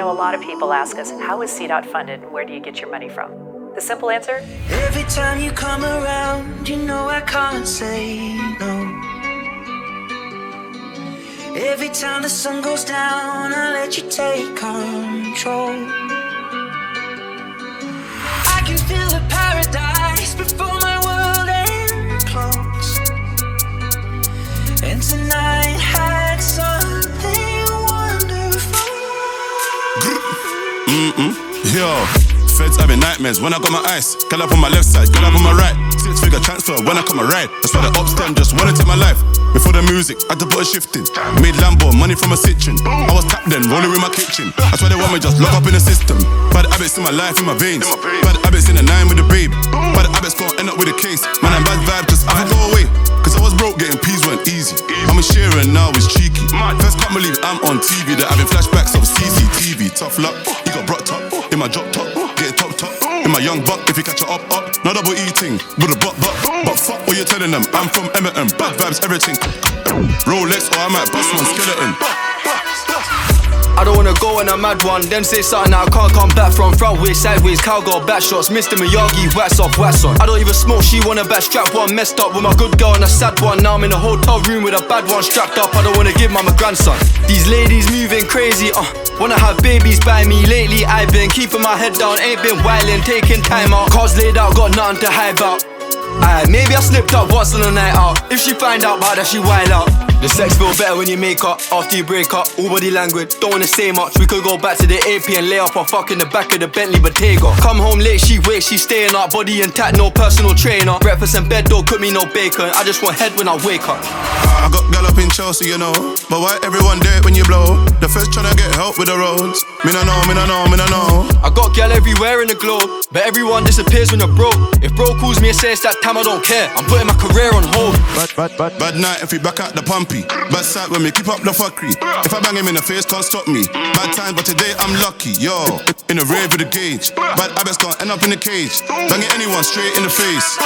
know, a lot of people ask us, how is CDOT funded where do you get your money from? The simple answer Every time you come around, you know I can't say no. Every time the sun goes down, I let you take control. I can feel the paradise before Mm-mm. Yo. Feds having nightmares when I got my ice. Girl up on my left side, girl up on my right. Six figure transfer when I come a ride. That's why the ops them just wanna take my life. Before the music, I had to put a shift in. Made Lambo, money from a kitchen. I was tapped then, rolling with my kitchen. That's why they want me just lock up in the system. Bad habits in my life, in my veins. Bad habits in the nine with the babe. Bad habits gon' end up with a case. Man, I'm bad vibe, just I go away. Cause I was broke, getting peas weren't easy. I'm a sharer now, it's cheeky. First can't believe I'm on TV. They're having flashbacks of CCTV. Tough luck, you got brought up in my drop top. Getting top top. In my young buck, if you catch her up, up. No double eating, with a butt, butt. But fuck what you're telling them. I'm from Emerton, bad vibes, everything. Rolex, or I might bust one skeleton. I don't wanna go on a mad one, Them say something I can't come back from. Front way, sideways, cowgirl, back shots, Mr. Miyagi, wax off, wax on. I don't even smoke, she wanna back strap one, messed up with my good girl and a sad one. Now I'm in a hotel room with a bad one strapped up. I don't wanna give my grandson. These ladies moving crazy, uh, wanna have babies by me. Lately, I've been keeping my head down, ain't been wildin', taking time out. Cars laid out, got nothing to hide about. Aye, maybe I slipped up once on a night out. If she find out about that, she wild out. The sex feel better when you make up after you break up. All body language, don't wanna say much. We could go back to the AP and lay up or fuck in the back of the Bentley Bottega. Come home late, she wakes, she staying up. Body intact, no personal trainer. Breakfast and bed, don't cook me no bacon. I just want head when I wake up. I got gal up in Chelsea, you know. But why everyone do it when you blow? The first tryna get help with the roads. Me no know, me no know, me no know. I got gal everywhere in the globe, but everyone disappears when you're broke. If bro calls me and says that time, I don't care. I'm putting my career on hold. Bad, bad, bad, bad night if we back out the pumpy. Bad side when me keep up the fuckery. If I bang him in the face, can't stop me. Bad time, but today I'm lucky, yo. In the rave with the gauge. Bad habits can't end up in the cage. Banging anyone straight in the face.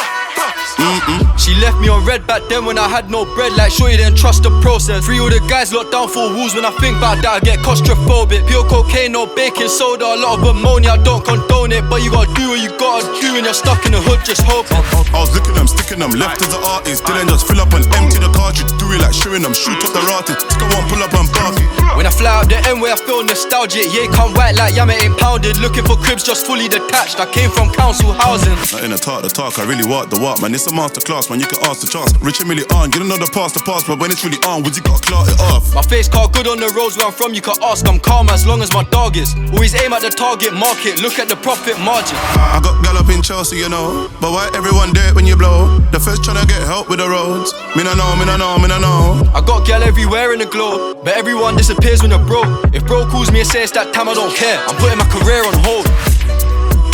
Mm-mm. She left me on red back then when I had no bread. Like, sure you didn't trust the process. Free all the guys locked down for walls. When I think about that, I get claustrophobic. Pure cocaine, no baking soda. A lot of ammonia, I don't condone it. But you gotta do what you gotta do, and you're stuck in the hood just hoping. I was looking them, sticking them left as an artist. Didn't just fill up and empty the cartridge. Do it like shooting them, shoot up the rotted. Go on, pull up and park it. When I fly up the end where I feel nostalgic, yeah, come white like Yama ain't pounded. Looking for cribs just fully detached. I came from council housing. Not in the talk, the talk, I really walk the walk, man. It's a masterclass, man. You can ask the chance. Rich and really on, you don't know the past, the past, but when it's really on, would you gotta clock it off? My face card good on the roads where I'm from, you can ask. I'm calm as long as my dog is. Always aim at the target market, look at the profit margin. I got gal up in Chelsea, you know. But why everyone do it when you blow? The first tryna get help with the roads. Me no know, me no know, me no know. I got gal everywhere in the globe, but everyone disappears when you're broke. If bro calls me and says that time, I don't care. I'm putting my career on hold.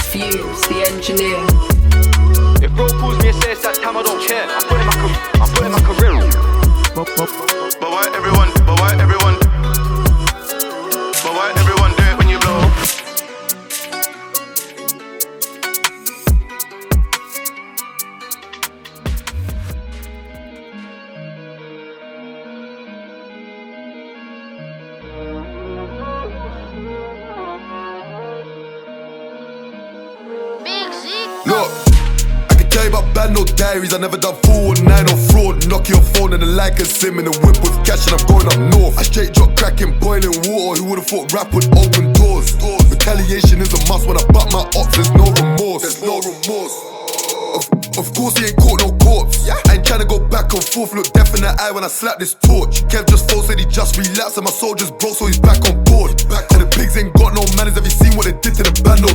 Fuse, the engineer. Bro calls me and says that time, I don't care. I'm putting my, I'm putting my career on. But why everyone, diaries. I never done 419 or fraud. Knock your phone and the like and sim in the whip with cash and I'm going up north. I straight drop cracking boiling water. Who would've thought rap would open doors? Retaliation is a must when I butt my ops. There's no remorse. There's no remorse. Of, of course he ain't caught no corpse. I ain't tryna go back and forth, look death in the eye when I slap this torch. Kev just phone said he just relapsed and my soldiers broke, so he's back on board. Back and the pigs ain't got no manners, have you seen what they did to the band no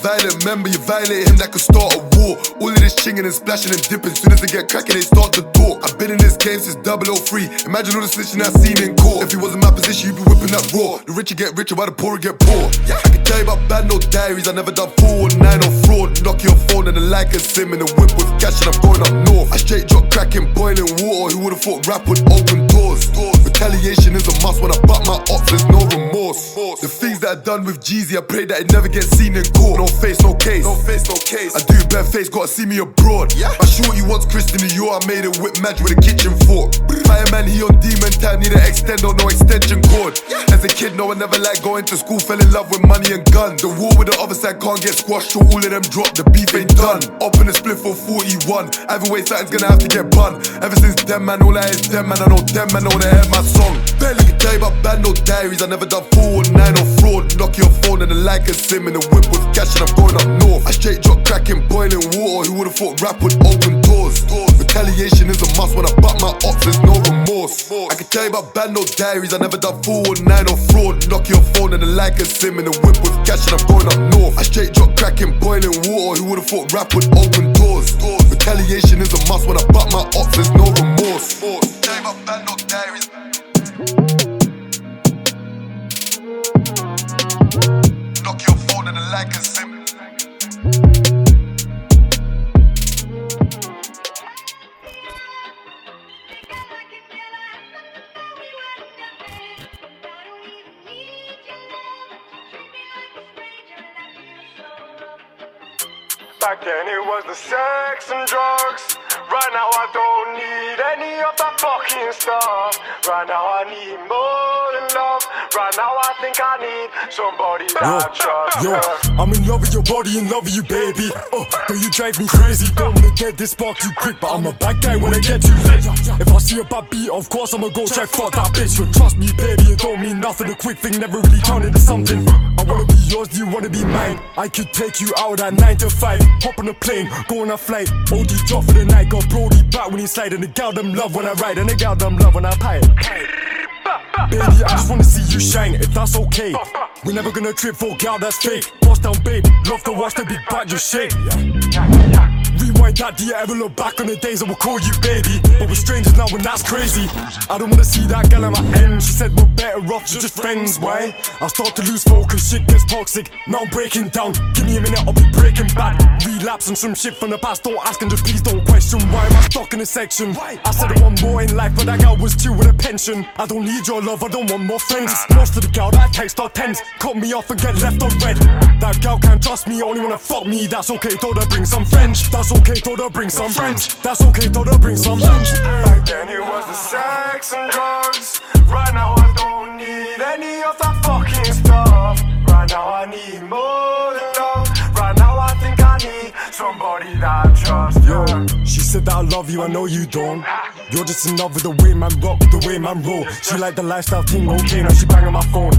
violent member, you violate him, that could start a war. All of this chinging and splashing and dipping, soon as they get cracking, they start to talk. I've been in this game since 003. Imagine all the snitching I've seen in court. If he was in my position, you'd be whipping that raw. The richer get richer, while the poorer get poor. Yeah. I can tell you about bad no diaries, I never done 419 or fraud. Knock your phone and the like and sim in the whip with cash and I'm going up north. I straight drop cracking boiling water. Who would've thought rap would open doors? Retaliation is a must when I butt my ops, there's no remorse. The things that I done with Jeezy, I pray that it never gets seen in court. No face, no case. No face, no case. I do bare face, gotta see me abroad. Yeah. I shot you once, Christian New York. I made it whip match with a kitchen fork. Fireman, he on demon time, need an extend or no extension cord. And as a kid, no, I never liked going to school. Fell in love with money and guns. The war with the other side can't get squashed, so all of them drop. The beef ain't done. Up in the split for 41. Either way, something's gonna have to get bun. Ever since them man, all I is them man. I know them man, I wanna hear my song. Barely can tell you bad, no diaries. I never done 419 or fraud. Knock your phone and the like a sim in the whip with cash and I'm going up north. I straight drop cracking, boiling water. Who would've thought rap would open doors? Retaliation is a must when I butt my ops, there's no remorse. I can tell you about bad, no diaries. I never done 419 or fraud. Knock your phone and the like a sim in the whip with cash and I'm going up north. I straight drop cracking, boiling water. Who would've thought rap would open doors? Retaliation is a must when I butt my ops, there's no remorse. Tell you about bad, no diaries. Back then it was the sex and drugs. Right now I don't need any of that fucking stuff. Right now I need more than love. Right now I think I need somebody that I trust. Yo, I'm in love with your body, in love with you, baby. Oh, but you drive me crazy. Don't wanna get this spark too quick, but I'm a bad guy when I get too lit. If I see a bad beat, of course I'ma go check fuck that bitch. You trust me, baby, it don't mean nothing. A quick thing never really turned into something. Wanna be yours, do you wanna be mine? I could take you out at 9 to 5. Hop on a plane, go on a flight. OD drop for the night, got Brody back when he slide. And the gal them love when I ride, and the gal them love when I pipe. Baby, I just wanna see you shine, if that's okay. We're never gonna trip for gal that's fake. Bust down, babe. Love to watch the big back just shake. Rewind that, do you ever look back on the days I would call you baby? But we're strangers now, and that's crazy. I don't wanna see that gal at my end. She said we're better off, just friends. Why? I start to lose focus, shit gets toxic. Now I'm breaking down. Give me a minute, I'll be breaking bad. Relapse on some shit from the past. Don't ask and just please don't question why am I stuck in a section. I said I want more in life, but that gal was due with a pension. I don't need your love, I don't want more friends. Lost to the gal that text or tens. Cut me off and get left on red. That gal can't trust me, only wanna fuck me. That's okay, told her bring some friends. That's okay, told her bring some French. That's okay, told her bring some French. Back then it was the sex and drugs. Right now I don't need any of that fucking stuff. Right now I need more than love. Right now I think I need somebody that. Yo, she said that I love you, I know you don't. You're just in love with the way man rock, the way man roll. She like the lifestyle thing, okay, now she banging my phone.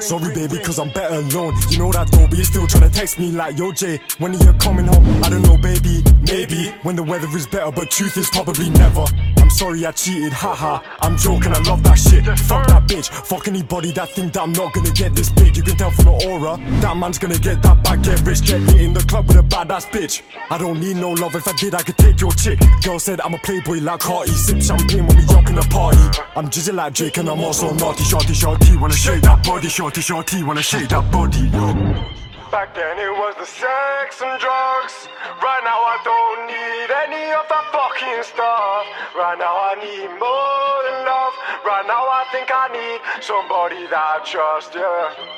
Sorry, baby, cause I'm better alone. You know that though, but you're still trying to text me like, yo, Jay, when are you coming home? I don't know, baby, maybe when the weather is better, but truth is probably never. Sorry I cheated, haha. I'm joking, I love that shit. Fuck that bitch, fuck anybody that think that I'm not gonna get this big. You can tell from the aura, that man's gonna get that back, get rich, get lit in the club with a badass bitch. I don't need no love, if I did, I could take your chick. Girl said I'm a playboy like Carti, sip champagne when we up in the party. I'm jizzing like Drake and I'm also naughty, shorty, shorty, wanna shake that body, shorty, shorty, wanna shake that body. Yo. Back then it was the sex and drugs. Right now I don't need any of that fucking stuff. Right now I need more than love. Right now I think I need somebody that I trust, yeah.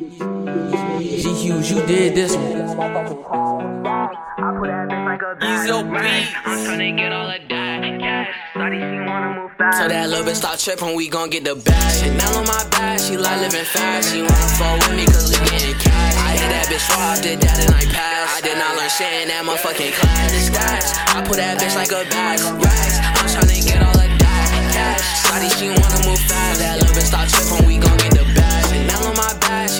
G Hughes, you did this one. Easy beats. I'm trying to get all of that cash. So that little bitch stop tripping, we gon' get the bag. Chanel on my back, she like living fast. She wanna fall with me cause we getting cash. I hit that bitch raw, did that and I passed. I did not learn shit in that motherfucking class. The I put that bitch like a bag. Racks, I'm tryna get all of that cash. Shawty, she wanna move fast. That little bitch stop tripping, we gon' get the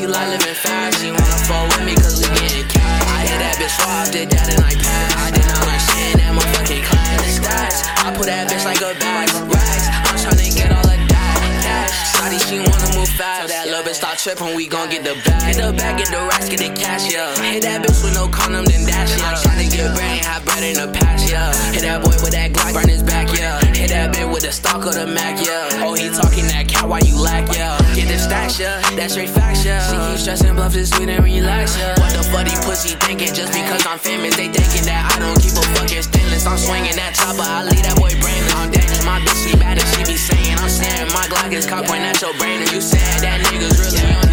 she like living fast. She wanna fall with me cause we getting cash. I hit that bitch raw, did that and I passed. I did not in that motherfucking class. Stats, I put that bitch like a bag. Racks, I'm tryna get all of that cash. Shawty, she wanna move fast. So that little bitch start tripping, we gon' get the bag. Get the bag, get the racks, get the cash, yeah. Hit that bitch with no condom, then dash, yeah. I'm tryna get bread, ain't have bread in the past, yeah. Hit that boy with that Glock, burn his back, yeah. Hit that bitch with the stock of the Mac, yeah. Oh, he talking that cat, why you lack, yeah. Get the stacks, yeah. That straight facts, yeah. She keep stressing, bluff this sweet and relax, yeah. What the fuck these pussy thinking? Just because I'm famous, they thinking that I don't keep a fucking stainless. I'm swinging that chopper, I leave that boy brainless. I'm my bitch, she bad and she be saying, I'm saying, my Glock is cock point at your brain, and you saying that niggas really on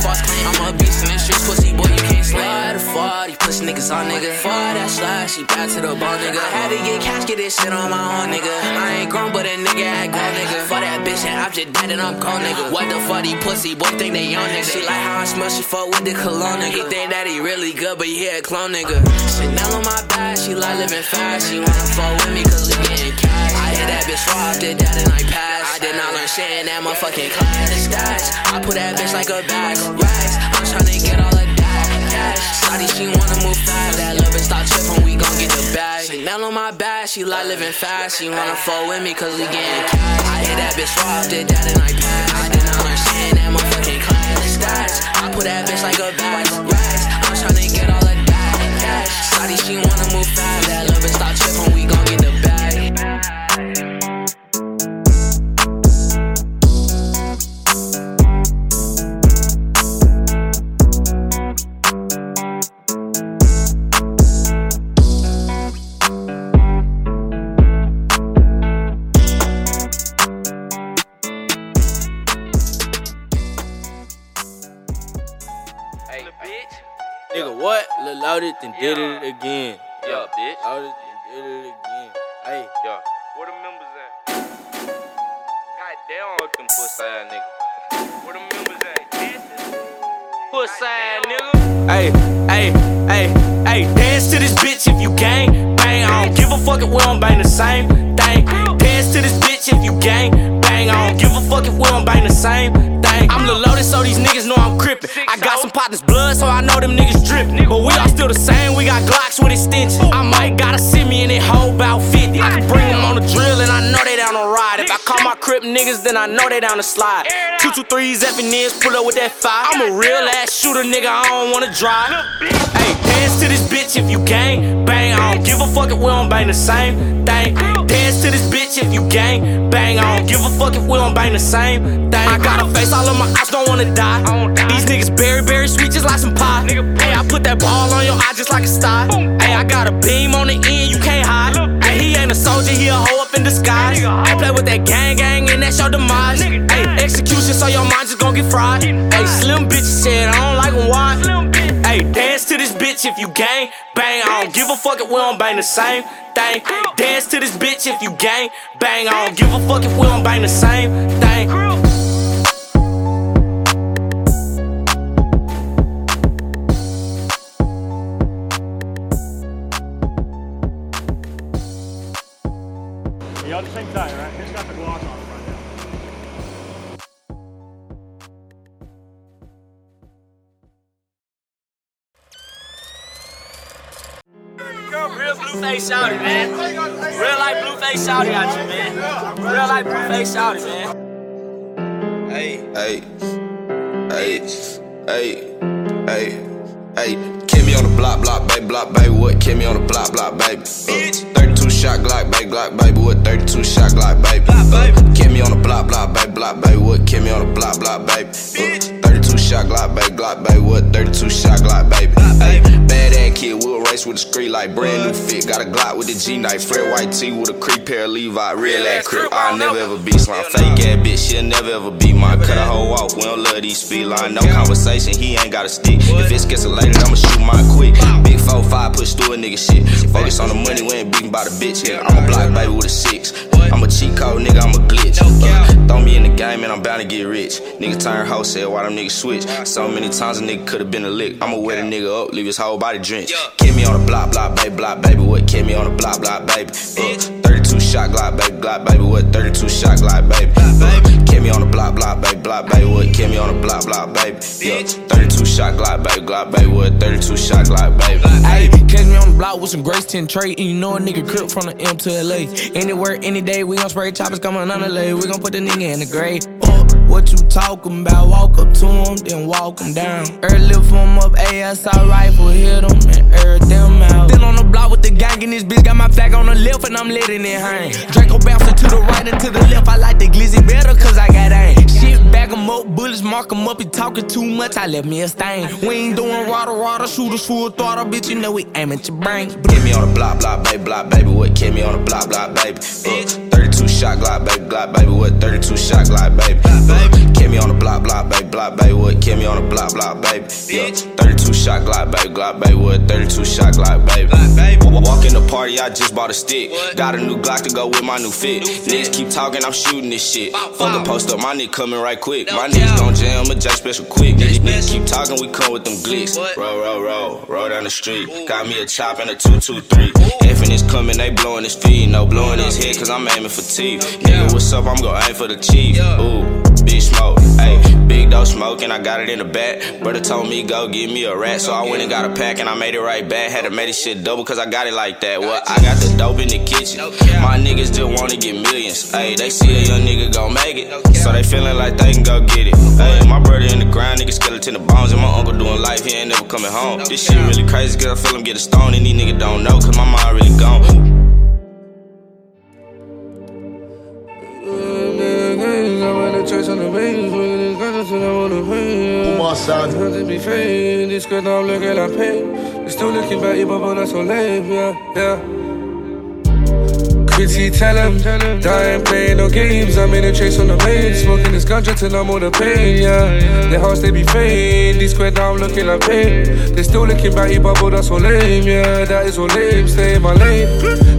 false claim. I'm a beast in the streets, pussy boy, you can't slide 40. Pussy niggas on nigga. For that slide, she back to the bone nigga. I Had to get cash, get this shit on my own nigga. I ain't grown, but a nigga act grown nigga. For that bitch, and I'm just dead and I'm cold nigga. What the fuck, these pussy boy think they young nigga. She like how I smell, she fuck with the cologne nigga. He think that he really good, but he a clone nigga. Chanel on my back, she like living fast. She wanna fuck with me cause we getting bitch raw, did that and I passed. I did not learn shit in that motherfucking class. Stats, I put that bitch like a bag. Racks, I'm tryna get all of that cash. Shawty, she wanna move fast. That little bitch stop trippin', we gon' get the bag. Chanel on my back, she like living fast. She wanna fuck with me cause we getting cash. I hit that bitch raw, did that and I passed. I did not learn shit in that motherfucking class. Stats, I put that bitch like a bag. Racks, I'm tryna get all of that cash. Shawty, she wanna move fast. That little bitch stop trippin', we gon' bitch. Nigga, what? Lil Loaded and did it again. Yeah, bitch. Loaded and did it again. Hey, Yeah. Where the members at? God damn. Fuck them pussy ass nigga. Where the members at? Bitches. Pussy ass nigga. hey, hey, hey, hey. Dance to this bitch if you gang. Bang, I don't give a fuck if we don't bang the same thing. Dance to this bitch if you gang. Bang, I don't give a fuck if we don't bang the same thing. I'm Lil Loaded, so these niggas know I'm crippin'. I got some partners blood, so I know them niggas drippin'. But we all still the same, we got Glocks with extensions. I might gotta see me in that whole bout 50. I can bring them on the drill, and I know they down to ride. If I call my crip niggas, then I know they down to slide. Two two threes, effing is, pull up with that fire. I'm a real ass shooter, nigga, I don't wanna drive. Hey, dance to this bitch if you gang. Bang, I don't give a fuck if we don't bang the same thing. Dance to this bitch if you gang. Bang, I don't give a fuck if we don't bang the same thing. I got a face, all of my eyes don't wanna die. These niggas berry, berry sweet, just like some pie. Hey, I put that ball on your eye just like a star. Hey, I got a beam on the end, you can't hide. Hey, he ain't a soldier, he a hoe up in disguise. I play with that gang, gang, and that's your demise. Hey, execution, so your mind just gon' get fried. Hey, slim bitch said, I don't like 'em wide. Hey, dance to this bitch if you gang. Bang, I don't give a fuck if we don't bang the same thing. Dance to this bitch if you gang. Bang, I don't give a fuck if we don't bang the same thing. Real blueface shouty, man. Real like blueface shouty out here, man. Real like blueface shouty, man. Hey, hey, hey, hey, hey, hey. Kill me on the block, block, baby, block, baby. What? Kill me on the block, block, baby. Uh, 32 shot Glock, baby, Glock, baby. What? 32 shot Glock, baby. Uh, kill me on the block, block, baby, block, baby. What? Kill me on the block, block, baby. Uh, 32 shot Glock, baby, Glock, baby. What? 32 shot Glock, baby. Hey, bad ass kid, we'll race with a street like brand new fit. Got a Glock with the G knife, Fred White tee with a creep pair of Levi, real ass crip. I'll never ever be slime. Fake ass bitch, she'll never ever be mine. Cut a hoe off, we don't love these speed line. No conversation, he ain't got a stick. If it's escalated, I'ma shoot mine quick. Big 4-5, push through a nigga shit. Focus on the money, we ain't beating by the bitch here. I'm a block baby with a six. I'm a cheat code, nigga, I'm a glitch. Uh, throw me in the game and I'm bound to get rich. Nigga turn wholesale, why them niggas switch? So many times a nigga could've been a lick. I'ma wet a nigga up, leave his whole body drenched. Kill me on the block, block, baby, block, baby. What? Kill me on the block, block, baby. Uh, 32 shot Glock, baby, Glock, baby. What? 32 shot Glock, baby. Uh, kill me on the block, block, baby, block, baby. What? Kill me on the block, block, baby. Yeah. 32 shot Glock, baby, Glock, baby. What? 32 shot Glock, baby. Hey, catch me on the block with some Grace 10 tray, and you know a nigga crip from the M to LA. Anywhere, any day, we gon' spray choppers coming on the lay. We gon' put the nigga in the grave. What you talking about? Walk up to him, then walk him down. Early him up, ASI rifle, hit him and air them out. Then on the block with the gang, and this bitch got my flag on the left, and I'm letting it hang. Draco bouncing to the right and to the left. I like the glizzy better, cause I got aim. Back 'em up, bullets mark 'em up. He talking too much, I left me a stain. We ain't doing water, water, shooters full throttle, bitch. You know we aim at your brain. Kill me on the block, block, baby, block, baby. What? Kill me on the block, block, baby. Uh, 32 shot Glock, baby, Glock, baby. What? 32 shot Glock, baby. Uh, kill me on the block, block, baby, block, baby. What? Kill me on the block, block, baby. Yeah, 32 shot Glock, baby, Glock, baby, what? 32 shot Glock, baby. Walk in the party, I just bought a stick. Got a new Glock to go with my new fit. Niggas keep talking, I'm shooting this shit. Fuck a post up, my nigga coming right quick. My niggas gon' jam, a J special quick. Niggas, niggas keep talking, we come with them glicks. Roll, roll, roll, roll down the street. Got me a chop and a 223. Effing is coming, they blowing his feet. No blowing his head, cause I'm aiming for teeth. Nigga, what's up? I'm gon' aim for the chief. Ooh, big smoke. Ayy, big dope smoke, and I got it in the back. Brother told me go give me a rat, so I went and got a pack and I made it right back. Had to make this shit double, cause I got it like that. Well, I got the dope in the kitchen. My niggas just wanna get millions. Ayy, they see a young nigga gon' make it, so they feeling like they can go get it. Ayy, my brother in the ground, nigga skeleton the bones, and my uncle doing life, he ain't never coming home. This shit really crazy, cause I feel him get a stone, and these niggas don't know, cause my mind really gone. Umar son. to be fake, this good now look at like pain. You're still looking back, you bubble, that's so lame, yeah, yeah. Quincy, tell him, that I ain't playing no games. I'm in a chase on the main, smoking this ganja till I'm all the pain, yeah. Their hearts, they be fake, these square I'm looking like pain. They still looking back, you bubble, that's so lame, yeah. That is so lame, stay in my lane.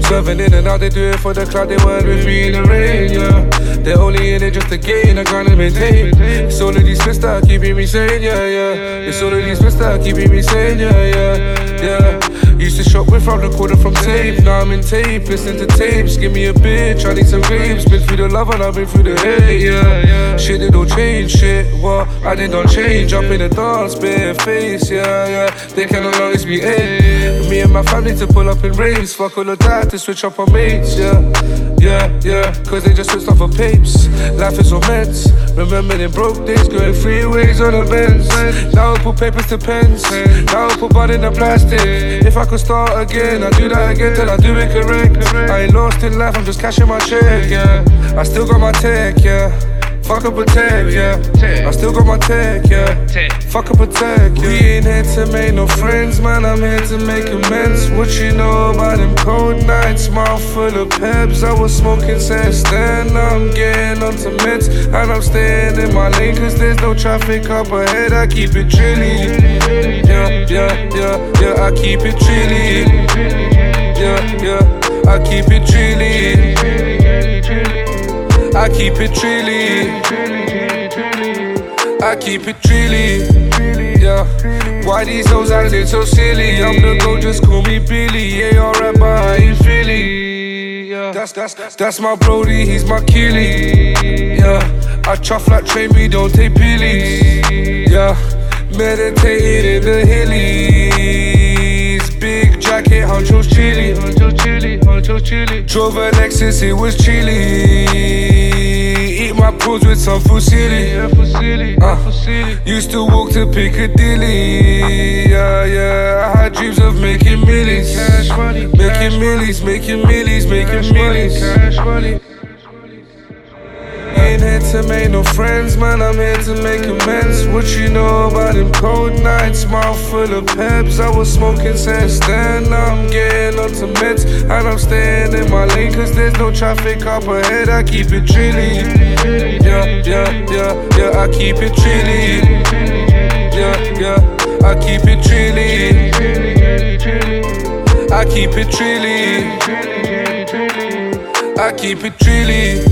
Serving in and out, they do it for the cloud, they weren't with me in the rain, yeah. They're only in it just to gain, I gotta maintain. It's all of these fists keeping me sane, yeah, yeah. It's all of these fists keeping me sane, yeah, yeah, yeah. Used to shop with from the quarter from tape, now I'm in tape, listen to tapes. Give me a bitch, I need some grapes. Been through the love and I've been through the hate, yeah. Shit, it don't change, shit, what? I did not change, up in the dance, bare face, yeah, yeah. They cannot always be A. Eh? Me and my family to pull up in raves, fuck all of that to switch up on mates, yeah. Yeah, yeah, cause they just switched off of papes. Life is men's. Remember they broke days, going three ways on the bends. Now I put papers to pens. Now I put bud in the plastic. If I could start again, I'd do that again till I do it correct. I ain't lost in life, I'm just cashing my check, yeah. I still got my tech, yeah. Fuck up a protect, yeah. I still got my tech, yeah. Fuck up protect, yeah. We ain't here to make no friends, man. I'm here to make amends. What you know about them cold nights? Mouth full of peps. I was smoking since then. Now I'm getting onto meds. And I'm staying in my lane, cause there's no traffic up ahead. I keep it chilly. Yeah, yeah, yeah, yeah. I keep it chilly. Yeah, yeah. I keep it chilly. I keep it trilly. I keep it trilly. Yeah. Why these hoes acting so silly? I'm the go, just call me Billy. Yeah, alright, but I ain't Philly. Yeah. That's, that's, that's my Brody, he's my killie. Yeah. I chuff like train me, don't take pillies. Yeah. Meditating in the hillies. Big jacket, Huncho's chilly. Huncho chilly. Drove a Lexus, it was chilly. Eat my pros with some fusilli. Uh, used to walk to Piccadilly. Yeah, yeah. I had dreams of making millies. Making millies, making millies, making millies. Ain't here to make no friends, man. I'm here to make amends. What you know about them cold nights? Mouth full of peps. I was smoking since then. Now I'm getting onto meds. And I'm staying in my lane, cause there's no traffic up ahead. I keep it chilly. Yeah, yeah, yeah, yeah. I keep it chilly. Yeah, yeah. I keep it chilly. I keep it chilly. I keep it chilly.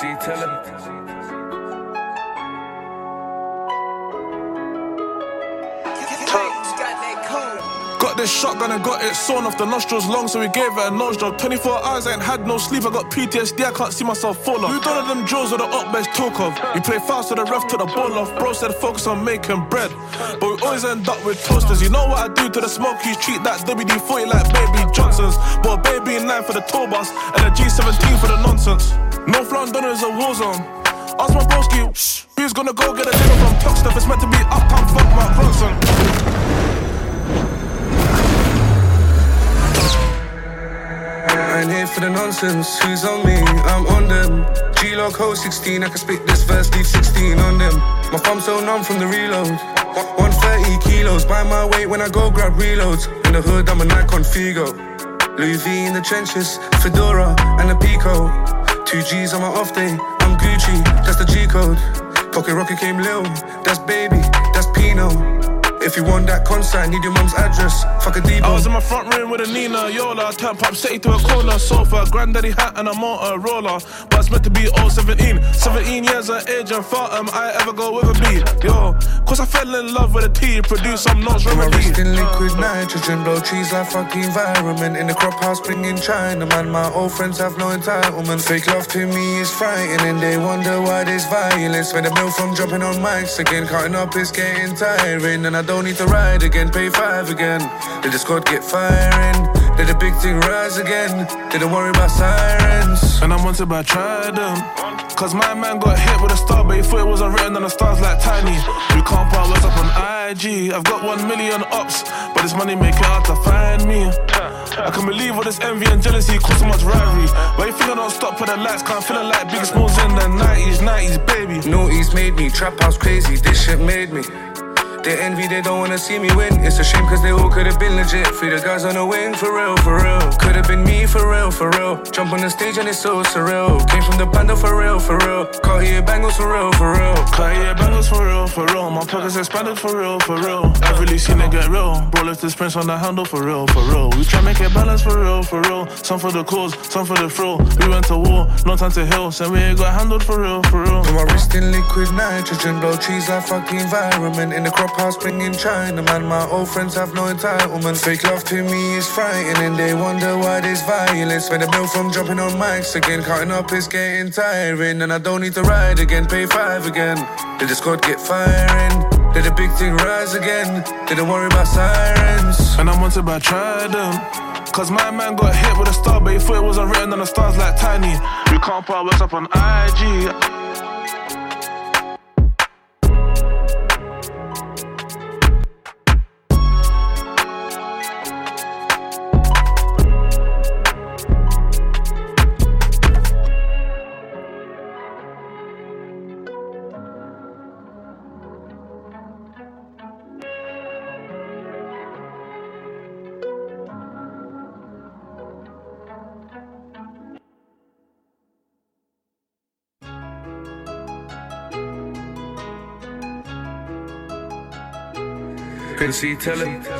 Quincy, tell him. Got this shotgun and got it sawn off the nostrils long, so we gave it a nose job. 24 hours, I ain't had no sleep, I got PTSD, I can't see myself fall off. Who done all them drills or the up best talk of? We play fast, so the ref took the ball off. Bro said focus on making bread, but we always end up with toasters. You know what I do to the smokies? Treat that WD 40 like Baby Johnson's. Bought a Baby 9 for the tour bus and a G17 for the nonsense. North London is a war zone. Ask my broski, shh, who's gonna go get a dinner from Tuck stuff? It's meant to be uptown, fuck Mark Ronson. I ain't here for the nonsense. Who's on me? I'm on them. G log ho 16. I can spit this verse, leave 16 on them. My thumb's so numb from the reload. 130 kilos by my weight when I go grab reloads. In the hood, I'm a Nikon Figo. Louis V in the trenches, Fedora and a Pico. Two G's on my off day. I'm Gucci, that's the G code. Pocket Rocket came Lil, that's baby, that's Pino. If you want that concert, need your mum's address. Fuck a Debo. I was in my front room with a Nina Yola. Turn pop city to a corner sofa. Granddaddy hat and a motor roller. But it's meant to be all 17. 17 years of age and thought am I ever go with a B? Yo, cause I fell in love with a T. Produce some notes My remedy. wrist in liquid nitrogen, blow trees like fucking environment. In the crop house, bringing China, man. My old friends have no entitlement. Fake love to me is frightening. They wonder why there's violence. Spend a bill from jumping on mics again. Cutting up is getting tiring. And I don't need to ride again, pay five again. Did the squad get firing? Did the big thing rise again? Didn't worry about sirens. And I'm wanted by Trident. Cause my man got hit with a star, but he thought it wasn't written on the stars like Tiny. We can't part what's up on IG. I've got one million ups, but this money make it hard to find me. I can believe all this envy and jealousy cause so much rivalry. Why you think I don't stop for the lights? Can't feeling like big smalls in the 90s, 90s, baby. Noughties made me, trap house crazy, this shit made me. They envy, they don't wanna see me win. It's a shame cause they all could've been legit. Free the guys on the wing, for real, for real. Could've been me, for real, for real. Jump on the stage and it's so surreal. Came from the bando, for real, for real. Cartier bangles, for real, for real. Cartier bangles for real, for real. My pockets expanded for real, for real. I've really seen it get real. Bro, left this prince on the handle for real, for real. We try make it balance for real, for real. Some for the cause, some for the thrill. We went to war, no time to heal. Said we ain't got handled for real, for real. Put my wrist in liquid nitrogen, blow trees like fucking environment. In the crop house, bringing China, man. My old friends have no entitlement. Fake love to me is frightening. They wonder why there's violence. When a bill from jumping on mics again. Cutting up is getting tiring. And I don't need to ride again, pay five again. Did the squad get firing? Did the big thing rise again? Didn't worry about sirens. And I'm wanted by Trident. Cause my man got hit with a star, but he thought it wasn't written on the stars like Tiny. We can't part what's up on IG. Couldn't see. Free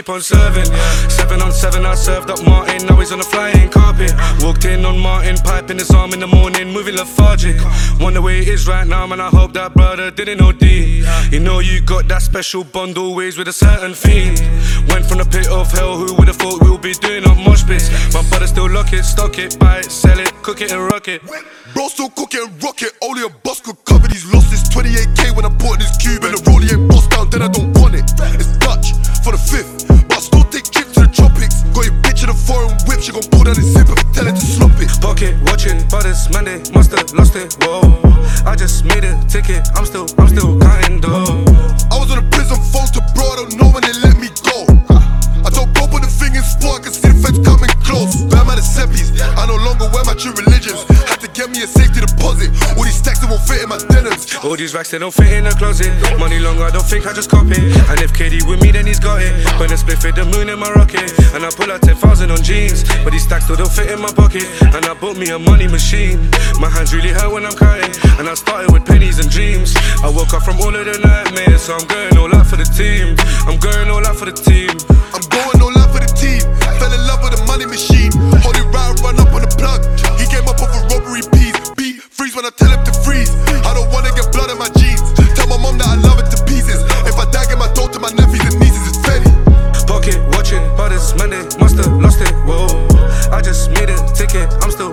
keep on serving. Seven on seven, I served up Martin. Now he's on the flying carpet. Walked in on Martin, piping his arm in the morning, moving lethargic. Wonder where it is right now, man. I hope that brother didn't OD. You know you got that special bond always with a certain fiend. Went from the pit of hell, who would've thought we'll be doing up mosh pits? My brother still lock it, stock it, buy it, sell it, cook it and rock it. Bro, still cook it and rock it. Only a boss could cover these losses. 28k when I bought this cube and the it. Watching, but it's Monday, must've lost it. Whoa, I just made a ticket, I'm still, I'm still counting though. All these racks, they don't fit in the closet. Money long, I don't think I just cop it. And if KD with me, then he's got it. When I split fit the moon in my rocket. And I pull out 10,000 on jeans. But these stacks still don't fit in my pocket. And I bought me a money machine. My hands really hurt when I'm counting. And I started with pennies and dreams. I Woke up from all of the nightmares, so I'm going all out for the team. I'm going all out for the team. I'm going all out for the team. Fell in love with the money machine. It right, run up on the plug. He came up off a robbery piece. Freeze when I tell him to freeze. I don't wanna get blood in my jeans. Tell my mom that I love it to pieces. If I die, get my daughter, my nephews and nieces, it's Fetty. Pocket watching, but it's Monday, must have lost it. Whoa, I just made a ticket. I'm still,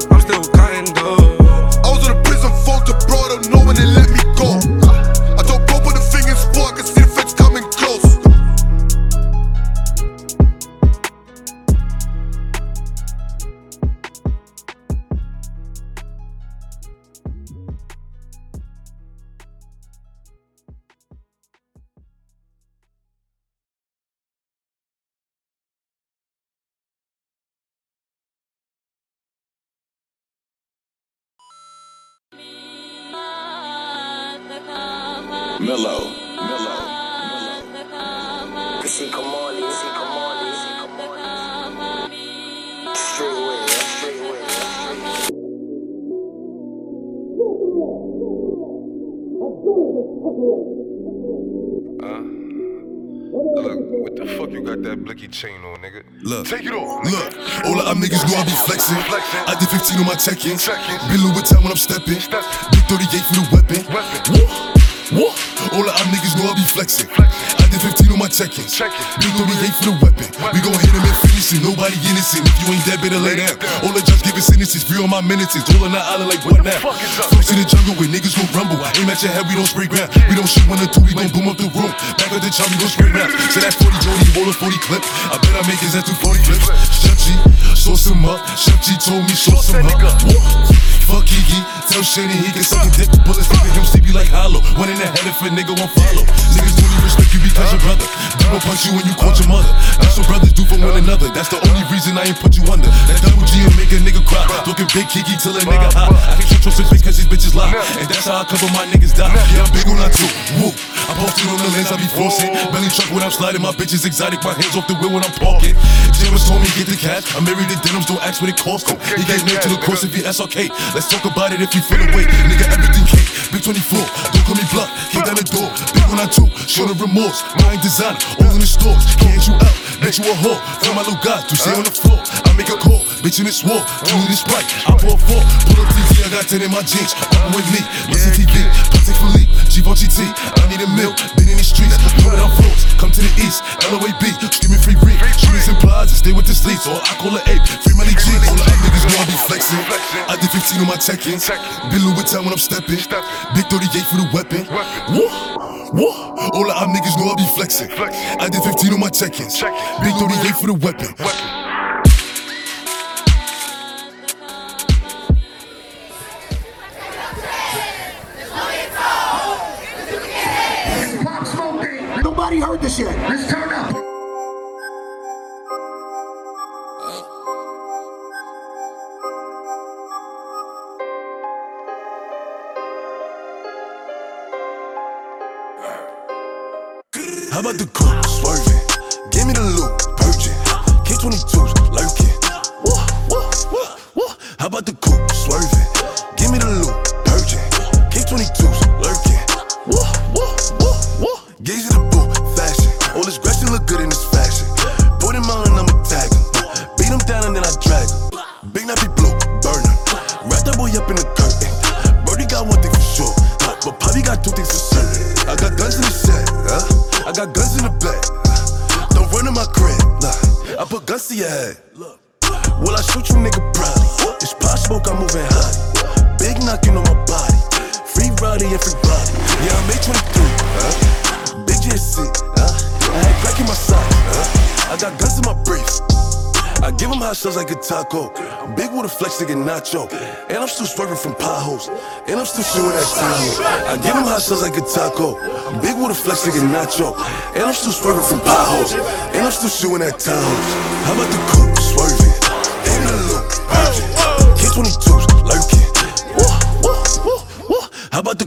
15 on my check-ins. Been Louis Vuitton when I'm stepping. Big 38 for the weapon. Woo, woo. All of them niggas know I be flexing. I did 15 on my check-ins. Big 38 for the weapon. We gon' hit him and finish it. Nobody innocent. If you ain't dead, better lay down. All the judge giving sentences. Free on my minutes. On the island like what now? Folks in the jungle where niggas gon' rumble. Aim at your head, we don't spray ground. We don't shoot one or two, we gon' boom up the room. Back at the chop, we gon' spray rounds. So that 40 Jody, roll a 40 clip. I bet I make his ass do 40 clips. G, sauce him up. G told me sauce him up. Fuck Kiki, tell Shane he can suck a dick. Bullets look at him, sleepy like hollow. One in the head if a nigga won't follow. Niggas only respect you because your brother. People punch you when you caught your mother. That's what brothers do for one another. That's the only reason I ain't put you under. That double G will make a nigga cry. Talking big Kiki till a nigga hot. I can shoot your six bitch cause these bitches lie. And that's how I cover my niggas die. Yeah, I'm big on that too. Woo. I posted on the lens, I be forcing. Belly truck when I'm sliding, my bitch is exotic. My hands off the wheel when I'm parking. James told me get the cash. I'm married to denims, don't ask what it costs. He gave married to the course if he SRK. Let's talk about it if you feel the away. Nigga, everything cake. Big 24, don't call me bluff. Kick down the door. Big one I two, show the remorse. Mine designer, all in the stores. Can't you out, bet you a whore. Tell my little guy to stay on the floor. I make a call, bitch in this war. In this right, I pour four. Pull up TV, I got 10 in my jeans. Up with me, listen TV, Patek I need a meal, been in the streets. I'm floats, come to the east. LOAB, screaming free reek. Shooters and plaza, stay with the sleeps. Or I call it ape, free money G. All the niggas know I be flexing. I did 15 on my check-ins. Been Louis Vuitton when I'm stepping. Big 38 for the weapon. Woo. Woo. All the niggas know I be flexing. I did 15 on my check-ins. Big 38 for the weapon. Nobody heard this. Let's turn up. How about the coupe 23. Uh, Biggie is sick. Uh, I had crack in my sock. Uh, I got guns in my brief. I give them hot shots like a taco. Big with a flex like a nacho. And I'm still swerving from potholes. And I'm still shooting at Tino. I give them hot shots like a taco. Big with a flex like a nacho. And I'm still swerving from potholes. And I'm still shooting at towns. How about the coupe swerving? In the loop, Kid 22's lurking. Whoa, whoa, whoa, whoa. How about the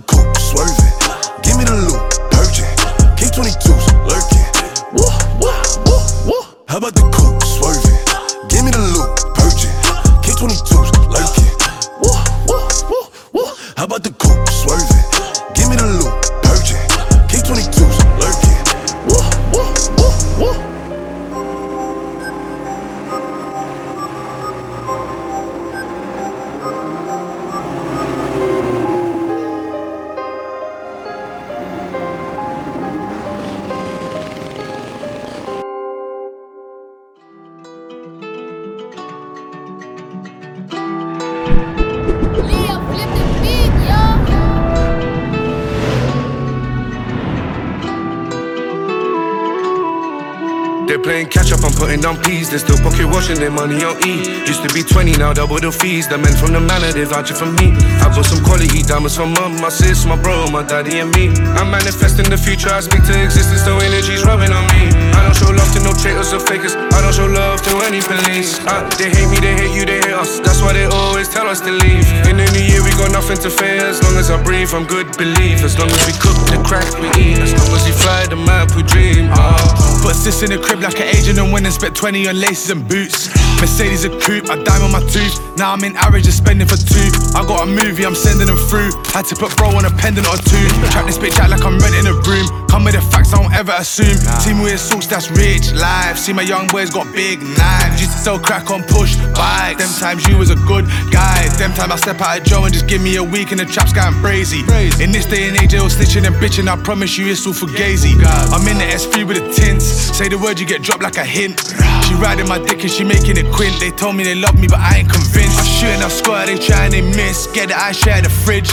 watching their money on E. Used to be 20, now double the fees. The men from the manor, they vouching for me. I bought some quality diamonds for mum, my sis, my bro, my daddy, and me. I'm manifesting the future, I speak to existence, no energy's rubbing on me. I don't show love to no traitors or fakers. I don't show love to any police. Uh, they hate me, they hate you, they hate us. That's why they always tell us to leave. In the new year, we got nothing to fear. As long as I breathe, I'm good, believe. As long as we cook the crack, we eat. As long as we fly the map, we dream. Uh. Put sis in the crib like an agent and went and spent 20 on laces and boots. Mercedes a coupe, I dime on my tooth. Now I'm in average just spending for two. I got a movie, I'm sending them through. Had to put bro on a pendant or two. Trap this bitch out like I'm renting a room. Come with the facts, I don't ever assume. See me with sauce, that's rich life. See my young boys got big knives. Used to sell crack on push bikes. Them times you was a good guy. Them time I step out of Joe and just give me a week and the trap's going crazy. In this day and age, they all snitching and bitching. I promise you, it's all for gazy. I'm in the S3 with the tints. Say the word, you get dropped like a hint. She riding my dick and she making it quint. They told me they love me, but I ain't convinced. I shoot and I score, they try and they miss. Get the eye share the fridge.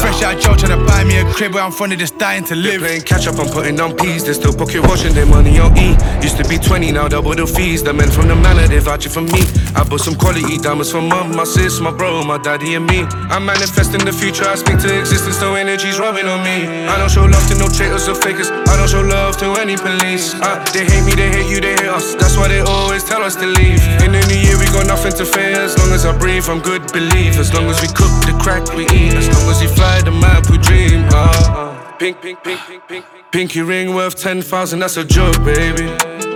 Fresh out Joe trying to buy me a crib where I'm they just dying to live. Playing catch up, I'm putting down P's. They're still pocket watching their money on E. Used to be 20, now double the fees. The men from the manor, they vouching for me. I bought some quality diamonds for mum, my sis, my bro, my daddy, and me. I'm manifesting the future, I speak to existence, no energy's rubbing on me. I don't show love to no traitors or fakers. I don't show love to any police. Uh, they hate me, they hate you, they hate us. That's why they always tell us to leave. In the new year, we got nothing to fear. As long as I breathe, I'm good, believe. As long as we cook the crack, we eat. As long as we fly the map, we dream. Uh. Pink, pink, pink, pink, pink. Pinky ring worth 10,000, that's a joke, baby.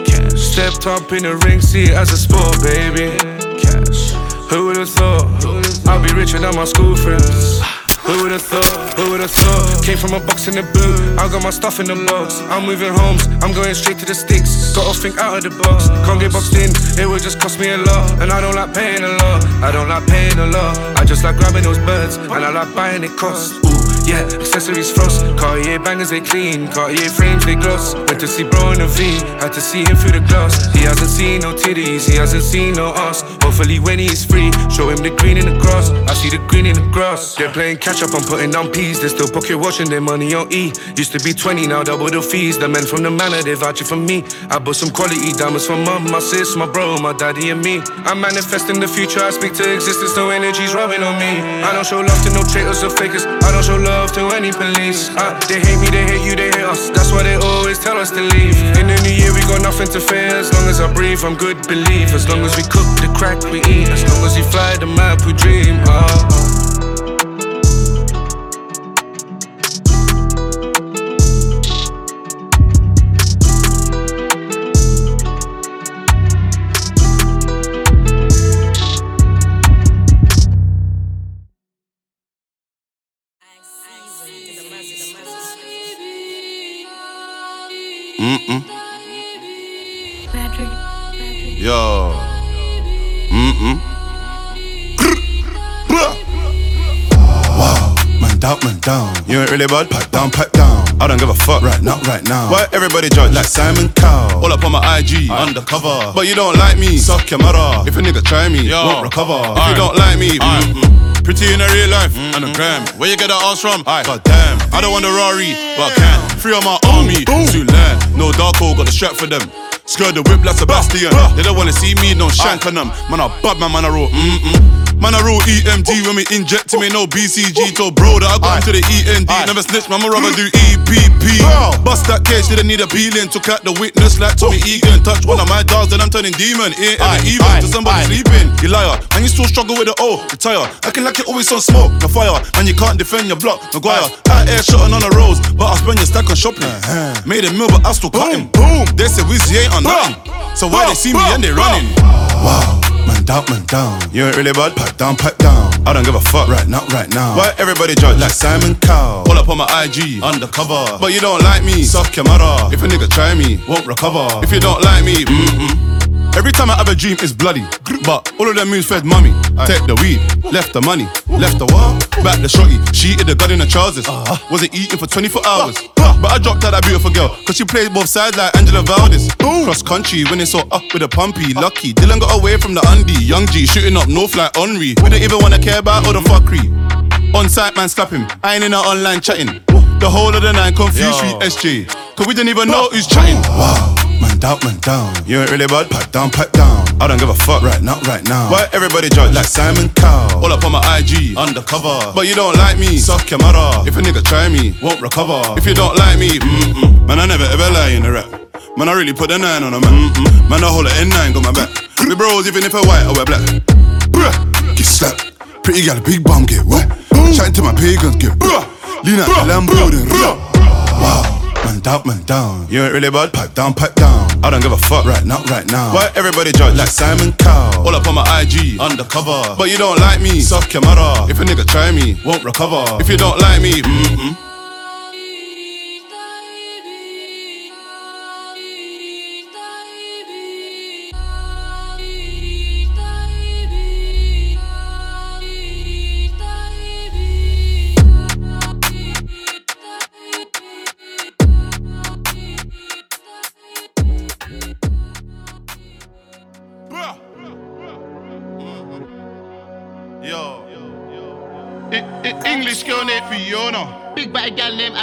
Cash. Stepped up in the ring, see it as a sport, baby. Cash. Who would've thought? I'll be richer than my school friends. Who would've thought? Who would've thought? Came from a box in the boot. I got my stuff in the box. I'm moving homes. I'm going straight to the sticks. Gotta think out of the box. Can't get boxed in. It would just cost me a lot. And I don't like paying a lot. I don't like paying a lot. I just like grabbing those birds. And I like buying it cost. Ooh. Yeah, accessories frost. Cartier bangers, they clean. Cartier frames, they gloss. Went to see bro in the V. Had to see him through the glass. He hasn't seen no titties, he hasn't seen no ass. Hopefully, when he's free, show him the green in the grass. I see the green in the grass. They're playing catch up, I'm putting down P's. They're still pocket watching their money on E. Used to be 20, now double the fees. The men from the manor, they vouching for me. I bought some quality diamonds for mum, my sis, my bro, my daddy, and me. I'm manifesting the future, I speak to existence, no energy's rubbing on me. I don't show love to no traitors or fakers. I don't show love to any police. Uh, they hate me, they hate you, they hate us. That's why they always tell us to leave. In the new year, we got nothing to fear. As long as I breathe, I'm good, believe. As long as we cook the crack, we eat. As long as we fly the map, we dream. Uh. Mm-mm. Yo. Mm-mm. Wow, man down, man down. You ain't really bad. Pipe down, pipe down. I don't give a fuck. Right now, right now. Why everybody judge like Simon Cowell? All up on my IG, undercover. But you don't like me, suck your mother. If a nigga try me, Yo. won't recover. If Aye. you don't like me, Aye. Pretty in a real life and the gram. Where you get that ass from? God damn. I don't want a Rari, but I can. Free on my army, to land. No Darko, got the strap for them. Skirt the whip like Sebastian. They don't wanna see me, no shank on them. Man, I bad man, man, I roll. Mm-mm. Man, I roll EMD when we inject him, ain't no BCG. Told bro that I got into the END. Never snitch, man, I'ma rather do EPP. Bust that case, didn't need a peeling. Took out the witness like Tommy Egan. Touch one of my dogs, then I'm turning demon. Ain't ever even to somebody sleeping. You liar, and you still struggle with the O. Retire, acting like it always on smoke. No fire, and you can't defend your block. Maguire, out here shotting on the roads, but I spend your stack on shopping. Made a meal, but I still cut him. Boom, they say Wizzy ain't on nothing. So why they see me and they running? Wow. Man down, man down. You ain't really bad. Pipe down, pipe down. I don't give a fuck. Right now, right now. Why everybody judge like Simon Cowell? Pull up on my IG, undercover. But you don't like me, suck your mother. If a nigga try me, won't recover. If you don't like me, mm-mm. Every time I have a dream, it's bloody. But all of them moves fed mummy. Take the weed, left the money, left the what? Back the shotty. She eated the gun in the trousers. Uh-huh. Wasn't eating for 24 hours. But I dropped out that beautiful girl, cause she plays both sides like Angela Valdes. Cross country, when it's so up with a pumpy. Lucky, Dylan got away from the undie. Young G shooting up north like Henry. We don't even wanna care about all the fuckery. On site, man, slap him. I ain't in our online chatting. The whole of the night confused Yo. with SJ. Cause we didn't even know who's chatting. Wow, man down, man down. You ain't really bad, pipe down, pipe down. I don't give a fuck right now, right now. Why everybody judge like Simon Cowell? All up on my IG, undercover. But you don't like me, suck your mother. If a nigga try me, won't recover. If you don't like me, mm-mm. Man, I never ever lie in a rap. Man, I really put the nine on a man. Mm-mm. Man, I hold a N9, got my back. We bros, even if I white or wear black. Bruh, get slapped. Pretty gal, big bum, get wet. Chatting to my pagans, get bruh. Lean out the Lambo, then bruh. Wow, man down, man down. You ain't really bad, pipe down, pipe down. I don't give a fuck right now, right now. Why everybody judge like Simon Cowell? All up on my IG, undercover. But you don't like me, suck your mother. If a nigga try me, won't recover. If you don't like me, mm-mm. Yo.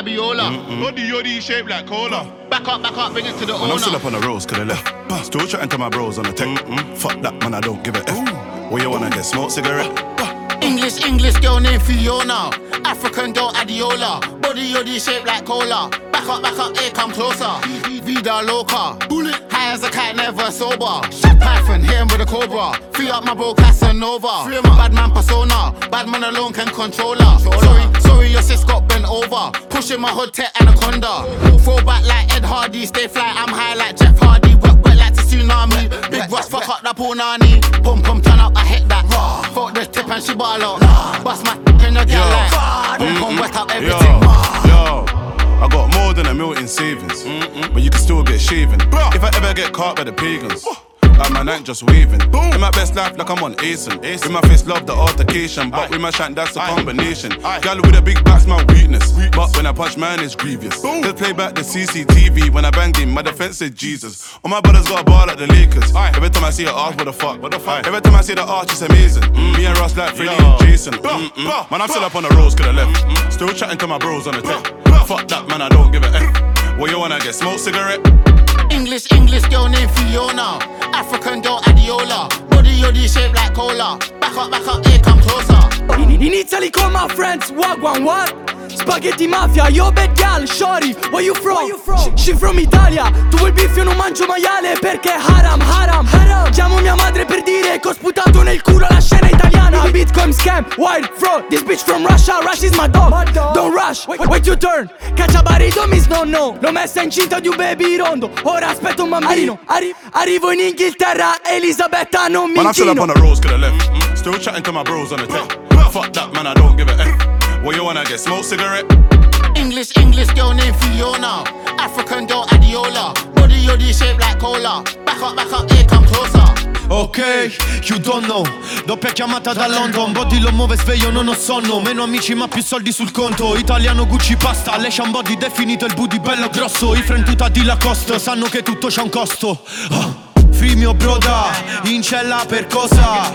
Gal named Abiola. Body yoddy shaped like cola. Back up, back up, bring it to the Man, I'm owner. still up on the roads, could I left. Still chatting to my bros on the tech. Fuck that, man, I don't give a F. What you wanna get? Smoke cigarette? English, English girl named Fiona. African girl Adiola. Body yoddy shaped like cola. Back up, back up, here come closer. Vida loca. Bullet. High as a cat, never sober. Python, hit him with a cobra. Free up my bro Casanova. Bad man persona. Bad man alone can control her. Sorry, sorry, your sis got bent over. Pushing my hood tech anaconda. Throw back like Ed Hardy. Stay fly, I'm high like Jeff Hardy. Wet, wet like the tsunami. Big Ross, fuck up that punani. Pum pum, turn up, I hit that. Fuck the tip and she ball out. Bust my in the girl like. Pum pum, wet up Yo, everything. yo. I got more than a mil in savings, but you can still get shaven. If I ever get caught by the pagans. Like my night just waving. Boom. In my best life, like I'm on Asen. With my face, love the altercation. But with my shank, that's a combination. Gal with a big back's my weakness. But when I punch man, it's grievous. Just play back the CCTV. When I banged him, my defense said Jesus. All my brothers got a ball like the Lakers. Every time I see her arch, what the fuck? What the fuck? Every time I see the arch, it's amazing. Me and Ross like Freddie and Jason. Mm-mm. Man, I'm still up on the roads, could have left. Still chatting to my bros on the tech. Fuck that, man, I don't give a F. What you wanna get? Smoke cigarette? English, English girl named Fiona. African girl Adiola. Body yoddy shaped like cola. Back up, back up, here come closer. In, in Italy, call my friends, wagwan, what? Spaghetti mafia, yo bad gal, shorty, where you from? She, she from Italia, tu vuoi il beef, io non mangio maiale perché haram, haram, haram. Chiamo mia madre per dire che ho sputato nel culo la scena italiana. Bitcoin scam, wild fraud, this bitch from Russia, Rush is my dog, don't rush, wait, wait your turn. Cacciabarito miss no no, l'ho messa incinta di un baby rondo, ora aspetto un bambino. Arri- Arrivo in Inghilterra, Elisabetta non mi Man, I'm still up inchino. on the roads, could have left. Still chatting to my bros on the tech. Fuck that, man, I don't give a F. What you wanna get? Smoke cigarette? English, English girl named Fiona. African girl Adiola. Body yoddy shaped like cola. Back up, back up, here come closer. Ok, you don't know Doppia chiamata da London Body lo muove sveglio, non ho sonno Meno amici ma più soldi sul conto Italiano Gucci pasta Leishan body definito il booty bello grosso I friend tuta di Lacoste Sanno che tutto c'ha un costo Ah, Free mio broda In cella per cosa?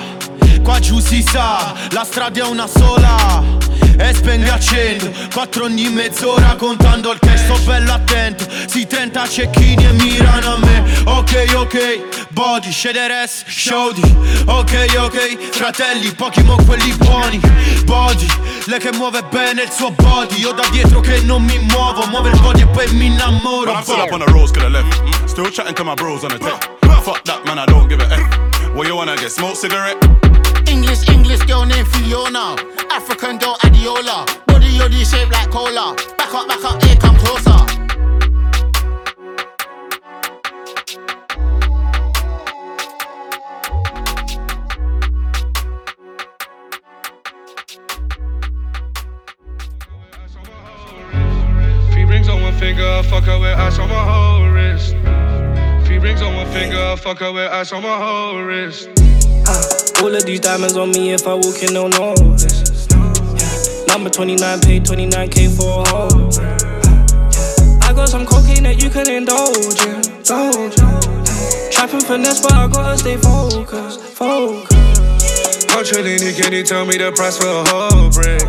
Qua giù si sa La strada è una sola e spengo e accendo Quattro ogni mezz'ora contando il cash Sto bello attento Si 30 cecchini e mirano a me Ok ok Body, shederes, showdi Ok ok Fratelli, pochi mo quelli buoni Body, lei che muove bene il suo body Io da dietro che non mi muovo Muove il body e poi mi innamoro I'm still up on the roads, could have left. Still chatting to my bros on the tech. Fuck that, man, I don't give a F. What you wanna get? Smoke cigarette? English, English girl named Fiona. African girl Adiola. Body yoddy shaped like cola. Back up, back up, here come closer. finger, fuck her with ice on my whole wrist. Three rings on one finger, fuck her with ice on my whole wrist. Uh, all of these diamonds on me if I walk in, they'll. Yeah. Number 29, paid 29k for a hole. Yeah. I got some cocaine that you can indulge in. Indulge in. Trapping finesse, but I gotta stay focused. Focused. I'm chillin', you can you tell me the price for a whole brick?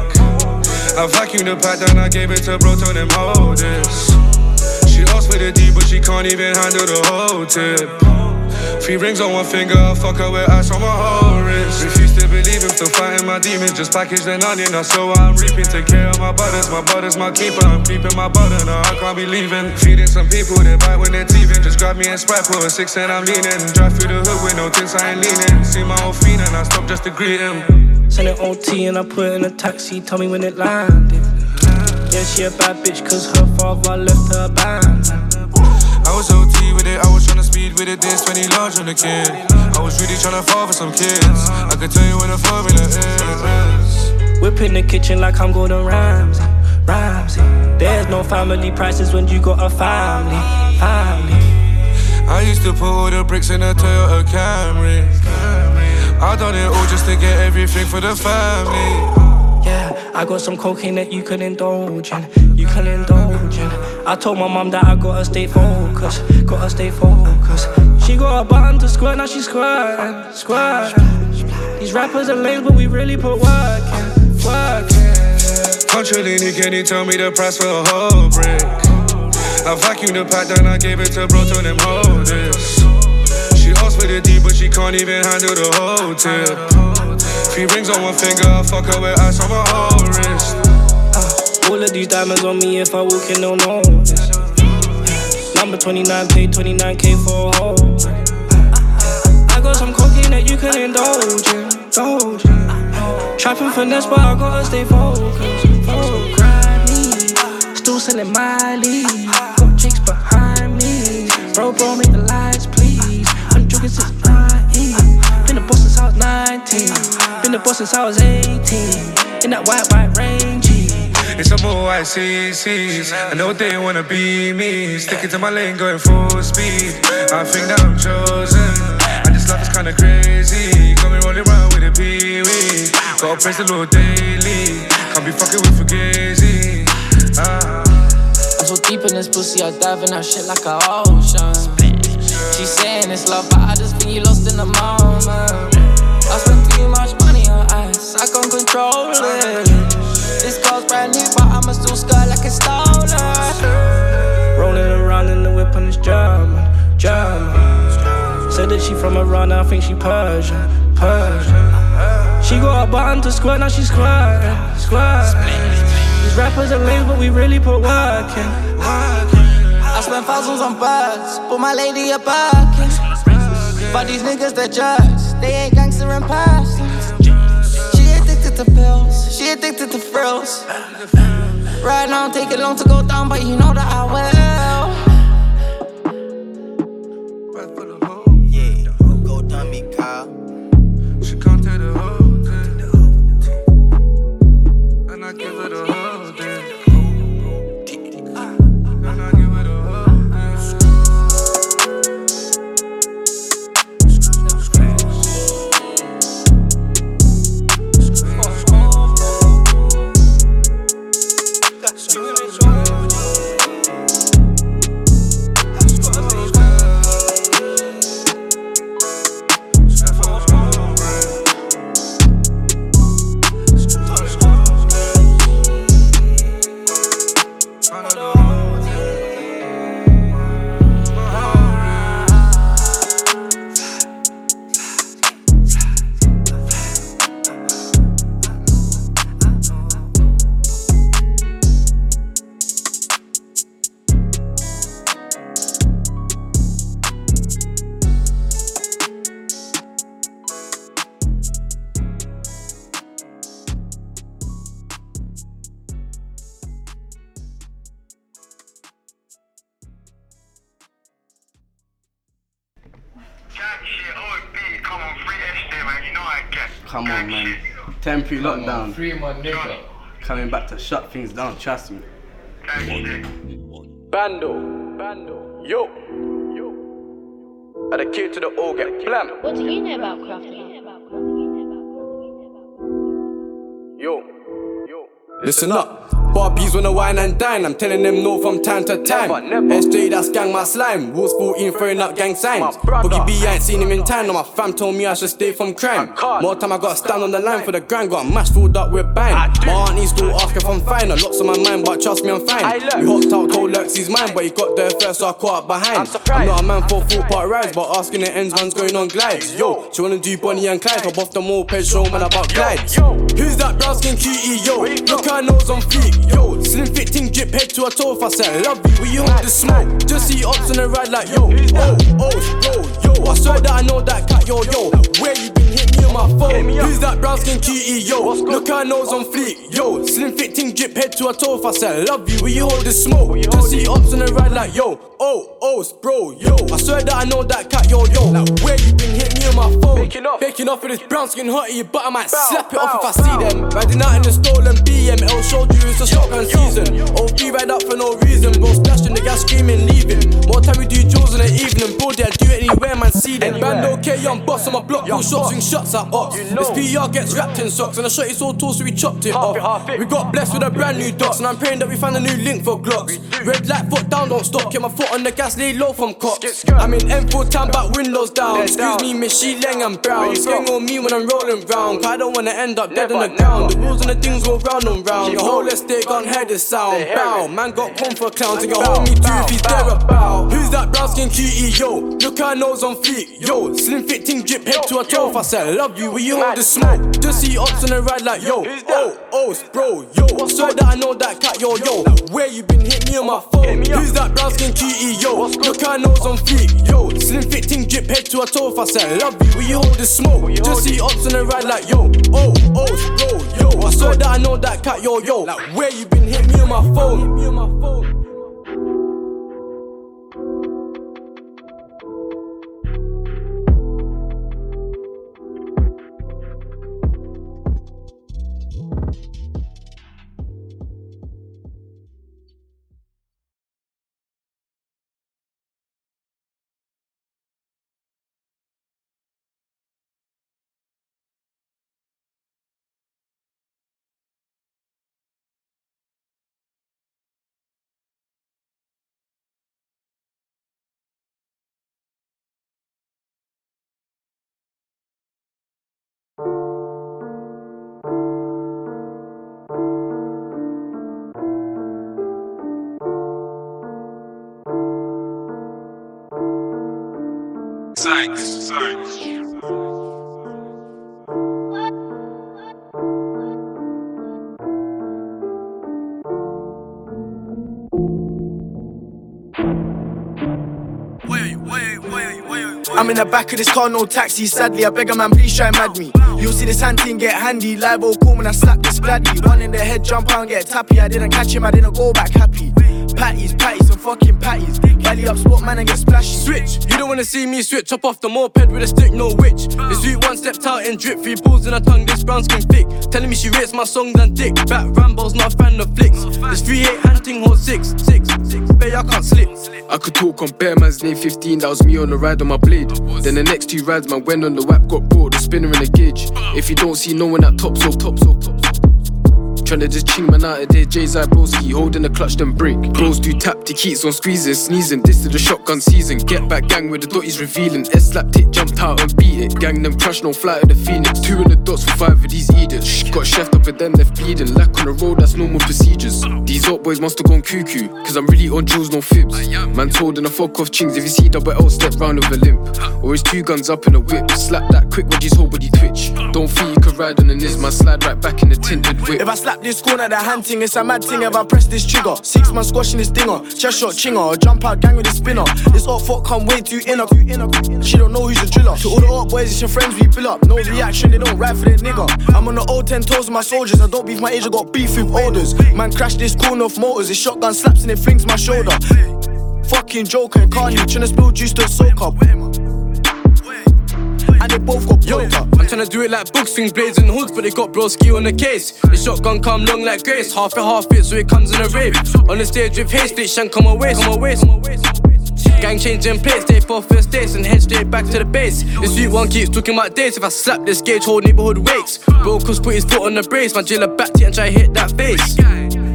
I vacuumed the pack, then I gave it to bro, told him hold this. She asked for the D, but she can't even handle the whole tip. Three rings on one finger, I fuck her with ice on my whole wrist. Refuse to believe him, still fighting my demons. Just packaged an onion, that's so I'm reaping. Take care of my butters, my butters, my keeper. I'm keeping my butter, no, I can't be leaving. Feeding some people, they bite when they're teething. Just grab me and sprite, put a six and I'm leaning. Drive through the hood with no tints, I ain't leaning. See my old fiend and I stop just to greet him. Send it OT and I put in a taxi. Tell me when it landed. Yeah, she a bad bitch, cause her father left her abandoned. I was OT with it, I was tryna speed with it, this 20 large on the kid. I was really tryna fall for some kids. I could tell you what the formula is. Whip in the kitchen like I'm Gordon Ramsay. Ramsay. There's no family prices when you got a family. Family. I used to put all the bricks in a Toyota Camry. I done it all just to get everything for the family. Yeah, I got some cocaine that you can indulge in. You can indulge in. I told my mom that I gotta stay focused. Gotta stay focused. She got a button to squirt, now she's squirting. Squirting. These rappers are lame, but we really put work in. Work in. Controlling, can you tell me the price for a whole brick? I vacuumed the pack, then I gave it to bro, told him hold this. She asked for the D, but she can't even handle the whole tip. Three rings on one finger, I fuck her with ice on my whole wrist. All of these diamonds on me, if I walk in, they'll notice. Number 29, paid 29k for a hole. I got some cocaine that you can indulge in. Indulge in. Trapping finesse, but I gotta stay focused. focused. Me, still selling my lead. Got chicks behind me. Bro, bro, make the lights please. I'm drinking since 9 Been the boss since I was 19. Been the boss since I was 18. In that white, white range. It's some more I see, CCs. I know they wanna be me. Sticking to my lane, going full speed. I think that I'm chosen. And this life is kinda crazy. Got me rolling around with a pee wee. Gotta praise the Lord daily. Can't be fucking with Fugazi. Ah. I'm so deep in this pussy, I dive in that shit like an ocean. She saying it's love, but I just think you lost in the moment. I spent too much money on ice, I can't control it. This brand new, but I'ma still skirt like it's stolen. Rolling around in the whip and it's German, German. Said that she from Iran, I think she Persian, Persian. She got a button to squirt, now she's squirting, squirting. These rappers are lame, but we really put work in. I spent thousands on birds, put my lady a Birkin. But these niggas, they're jerks, they ain't gangster and persons. She addicted to pills, addicted to frills. Right now, take it long to go down, but you know that I will. Man. Temporary Come lockdown. free my nigga. Coming back to shut things down, trust me. Bando, Bando, yo, yo. At the kid to the O get blam. What do you know about crafting? Yo, yo. Listen up. Barbies wanna wine and dine. I'm telling them no from time to time. SJ, that's gang my slime. Rules 14 throwing up gang signs. Boogie B, I ain't seen him in time. Now my fam told me I should stay from crime. More time I gotta stand on the line for the grind. Got a match filled up with bang. My auntie still ask if I'm fine. A lot's on my mind, but trust me, I'm fine. We hopped out, told Lex he's mine, but he got there first, so I caught up behind. I'm not a man for full part rides, but asking the ends, man's going on glides. Yo, she wanna do Bonnie and Clyde, hop off the moped, show man about glides. Who's that brown skin cutie, yo? Look her nose on fleek, yo. Slim fit ting drip head to a toe if I said love you, you hold the smoke? Just see ops on the ride like yo, oh, oh, yo, yo. I swear that I know that cat, yo, yo. Where you been? Hit me on my phone. Who's that brown skin cutie, yo? Look her nose on fleek, yo. Slim fit ting drip head to a toe if I said love you, will you hold the smoke? Just see ops on the ride like yo, oh, oh, bro, yo. I swear that I know that cat, yo, yo. Like Where you been? Hit me on my phone. Baking off, baking off with this brown skin hottie, but I might slap it off if I see them. Riding out in the stolen BML, showed you it's a shotgun season. OB right up for no reason, bro. Splashing the gas, screaming, leaving. More time we do jewels in the evening, bro. They'll do it anywhere, man. See them. And Band okay, young boss on my block, cool shots, shots at ops. This PR gets wrapped in socks, and I shot it so tall, so we chopped it off. We got blessed with a brand new docs, and I'm praying that we find a new link for Glocks. Red light, foot down, don't stop. Get my foot on the gas, lay low from cops. I'm in M4 town, back windows down. Excuse me, Miss She Leng, I'm brown. Gang on me when I'm rolling round. 'cause I don't wanna end up dead on the ground. The rules and the things go round and round. The whole estate gon' hear the sound. Bow, man got come for clowns. And you hold me too if he's there about. Who's that brown skin cutie, yo? Look her nose on fleek, yo. Slim fit ting drip head to a toe. If I said love you, you hold the smoke? Just see ops on the ride like yo. Oh, oh, bro, yo. I swear that I know that cat, yo, yo. Where you been? Hit me on my phone. Who's that brown skin cutie, yo? Look her nose on feet, yo. Slim fit ting drip head to a toe. If I said love you, you hold the smoke? Just see ops on the ride like yo. Oh, oh, bro, yo. I swear that I know that cat, yo, yo. Like where you been? Hit me on my phone. I'm in the back of this car, no taxi. Sadly, I beg a man, please try mad me. You'll see this hand thing get handy. Live or cool when I slap this bladdy. One in the head, jump out and get tappy. I didn't catch him, I didn't go back happy. Patties, patties, and fucking patties. Galley up, spot man and get splashy. Switch, you don't wanna see me switch up off the moped with a stick, no witch. This sweet one stepped out and drip, three balls in her tongue, this brown skin thick. Telling me she rates my songs and dick. Back Rambo's not a fan of flicks. This 3 8 hunting hold six, six, six. Bay, I can't slip. I could talk on bare man's name 15, that was me on the ride on my blade. Then the next two rides, man went on the whap, got brought, the spinner in the gauge. If you don't see no one at top, so top, so top, so Tryna just ching man out of there, Jay's broski, holding the clutch, then break. Bros do tap, the keys on squeezing, sneezing. This is the shotgun season. Get back gang with the dotties revealing. S slapped it, jumped out and beat it. Gang them crush, no flight of the phoenix. Two in the dots for five of these. Shh, got chefed up and then left bleeding. Lack on the road, that's normal procedures. These up boys must have gone cuckoo, cause I'm really on jewels, no fibs. Man told in a fuck off chings, if you see double L, step round with a limp. Or his two guns up in a whip. Slap that quick with his whole body twitch. Don't think you could ride on the Nisma, slide right back in the tinted whip. If I slap this corner, the hand thing, it's a mad thing. If I press this trigger, six man squashing this dinger. Chest shot chinger, jump out gang with the spinner. This hot fuck come way too inner. She don't know who's the driller. To all the hot boys, it's your friends we fill up. No reaction, they don't ride for the nigga. I'm on the old ten toes with my soldiers. I don't beef my age, I got beef with orders. Man, crash this corner off motors. His shotgun slaps and it flings my shoulder. Fucking joker, Carney, tryna spill juice to soak up. And they both got Yo. I'm tryna do it like books, things blazing hoods, but they got broski on the case. The shotgun come long like grace, half a half it, so it comes in a rave. On the stage with haste, it shank on my waist, on my waist. Gang changing place, stay for first days and head straight back to the base. The sweet one keeps talking about dates. If I slap this gauge, whole neighborhood wakes. Bro, cause put his foot on the brace, my jailer back to and try hit that face.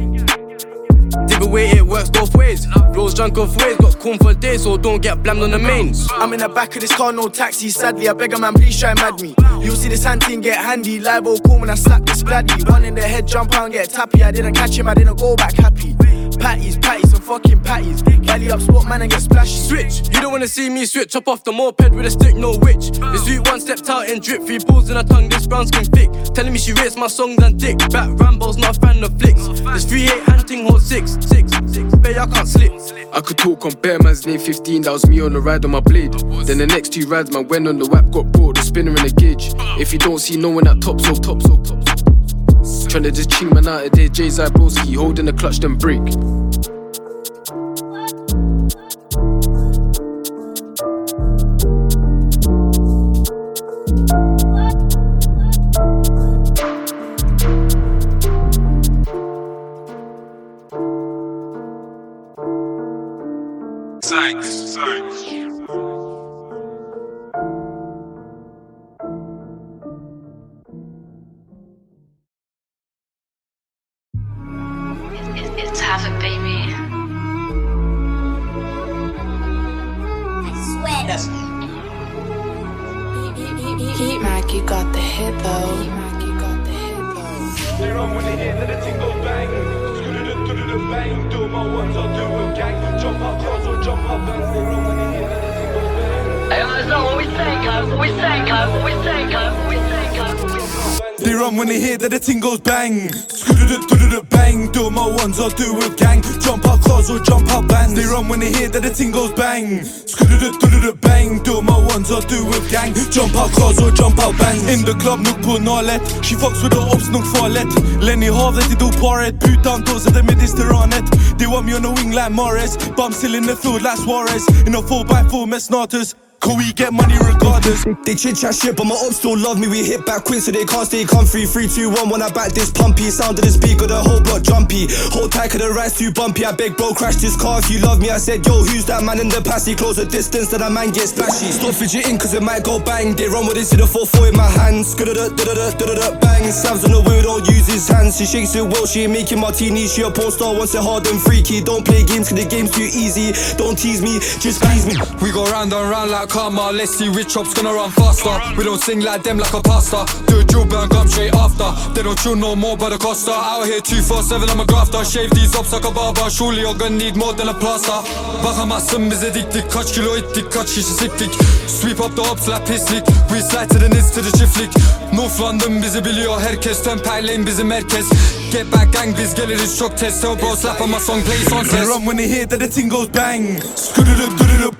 Away, it works both ways. Flows drunk off ways, got corn for days, so don't get blamed on the mains. I'm in the back of this car, no taxi. Sadly, I beg a man, please try and mad me. You'll see this hand thing get handy. Libo cool when I slap this bloody. One in the head, jump out and get tappy. I didn't catch him, I didn't go back happy. Patties, patties, and fucking patties. Galley up spot, man, and get splashy. Switch, you don't wanna see me switch up off the moped with a stick, no witch. The sweet one stepped out and drip, three balls in her tongue, this brown skin thick. Telling me she rates my songs and dick. Back Rambo's not a fan of flicks. This 3 8 hunting hold six, six, six. Babe, I can't slip. I could talk on bare man's name 15, that was me on the ride on my blade. Then the next two rides, man, went on the whap, got brought, the spinner in the gauge. If you don't see no one at top, so top, so top, so top. Tryna just ching man out of there, Jay's Broski, holding the clutch, then break. Thanks, thanks. They run when they hear that the ting goes bang. Bang. Do my ones, I'll do with gang. Jump out cars or jump out bands. They run when they hear that the ting goes bang. Bang. Do my ones, I'll do with gang. Jump out cars or jump out bands. In the club, nuk på nalet. She fucks with the ops, nuk farligt. Lenny havet, det är paret. Putan dåser det Mediterranet. They want me on the wing like Morris. I'm still in the field like Suarez. In a 4x4 med snatus. Can we get money regardless? They chit chat shit, but my ops still love me. We hit back quick, so they can't stay comfy. 3, 2, 1, when I back this pumpy. Sound of the speaker, the whole block jumpy. Hold tight, cause the ride's too bumpy. I beg, bro, crash this car if you love me. I said, yo, who's that man in the passy? Close the distance, that man gets splashy. Stop fidgeting, cause it might go bang. They run with it, see the 4 4 in my hands. Bang, Sam's on the wheel, don't use his hands. She shakes it well, she ain't making martinis. She a porn star, wants it hard and freaky. Don't play games, cause the game's too easy. Don't tease me, just please me. We go round and round like karma. Let's see which chop's gonna run faster. We don't sing like them like a pasta. A drill burn, come straight after. They don't chill no more by the costa. Out here 247, I'm a grafter. Shave these ups like a barber. Surely you're gonna need more than a plaster. Bakamazsın bize diktik. Kaç kilo ettik, kaç kişi siktik. Sweep up the ops like pislik. We slide to the nits to the çiftlik. North London bizi biliyor herkes. Temperleyin bizim herkes. Get back gang biz geliriz çok test. Tell bro slap on my song play on test. run when they hear that the ting goes bang. Scooter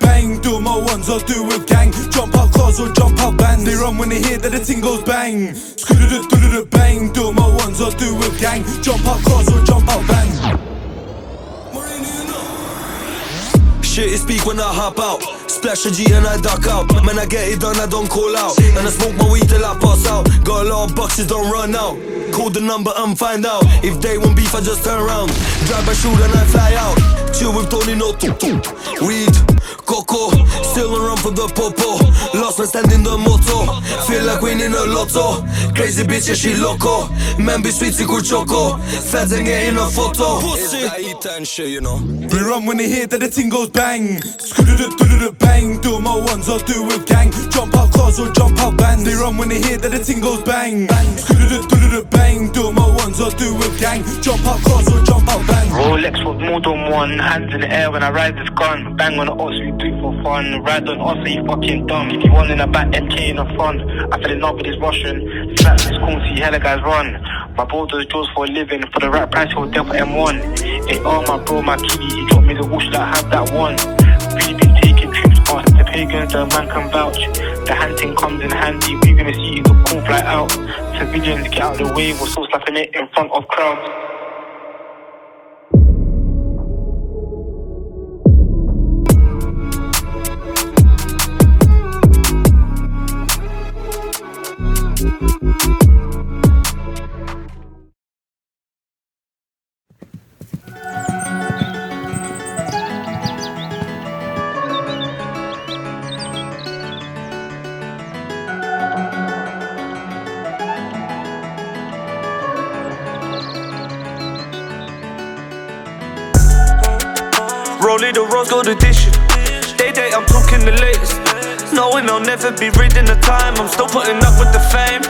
bang. Do my ones, I'll with gang. Jump out cars or jump out bands. They run when they hear that the ting goes bang. Scooter bang. Do my ones, I'll do with gang. Jump out cars or jump out bands. Shit is speak when I hop out. Splash a G and I duck out. Man, I get it done, I don't call out. And I smoke my weed till I pass out. Got a lot of boxes, don't run out. Call the number and find out. If they want beef, I just turn around. Drive my shoot and I fly out. Chill with Tony, no tuk. Weed, coco, still on run for the popo. Lost my stand in the moto. Feel like winning a lotto. Crazy bitch, yeah, she loco. Man, be sweet, sigur choco. Feds ain't getting a photo. Pussy. I eat and shit, you know. They run when they hear that the ting goes bang. Bang. Do my ones, I'll do with gang. Jump out cars or jump out bands. They run when they hear that the ting goes bang. Scooter bang. Do my ones, I'll do with gang. Jump out cars or jump out bands. Rolex with more than one, hands in the air when I ride this gun. Bang on the ox, we do for fun. Ride on us, you fucking dumb. If you want in the back, MK in the front. I fell in love with this Russian. Slap this cool, see hella guys run. My bro does jaws for a living. For the right price, he'll death M1. Hey, oh, my bro, my kitty, he dropped me the whoosh that I have that one. Really been taking trips past the pagans, the man can vouch. The hunting comes in handy, We're gonna see the cool fly out. Civilians get out of the way, we're still slapping it in front of crowds. Rollie the rose, go the dishing. Day I'm talking the latest. Knowing I'll never be reading the time, I'm still putting up with the fame.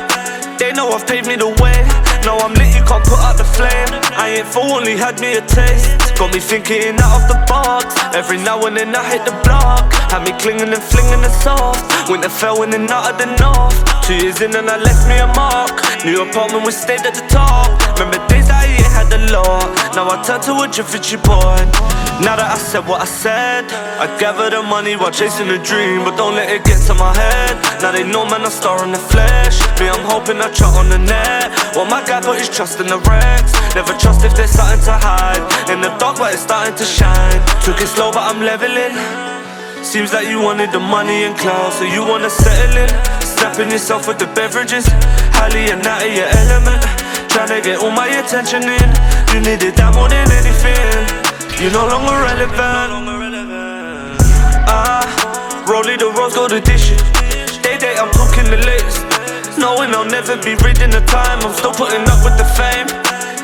They know I've paved me the way. Now I'm lit, you can't put out the flame. I ain't full, only had me a taste. Got me thinking out of the box. Every now and then I hit the block. Had me clinging and flinging the soft. Winter fell in and out of the north. Two years in and I left me a mark. New apartment, we stayed at the top. Remember days I ain't had a lot. Now I turn to a Jiffy boy. Now that I said what I said, I gather the money while chasing a dream, but don't let it get to my head. Now they know man, I star in the flesh. Me, I'm hoping I trot on the net. What my guy put his trust in the Rex. Never trust if there's something to hide. In the dark, but it's starting to shine. Took it slow, but I'm leveling. Seems like you wanted the money and clout, so you wanna settle in. Snapping yourself with the beverages, highly and out of your element. Trying to get all my attention in. You needed that more than anything. You're no longer relevant. Ah, rolling the rose, go the dishes. Day day, I'm talking the latest. Knowing I'll never be reading the time, I'm still putting up with the fame.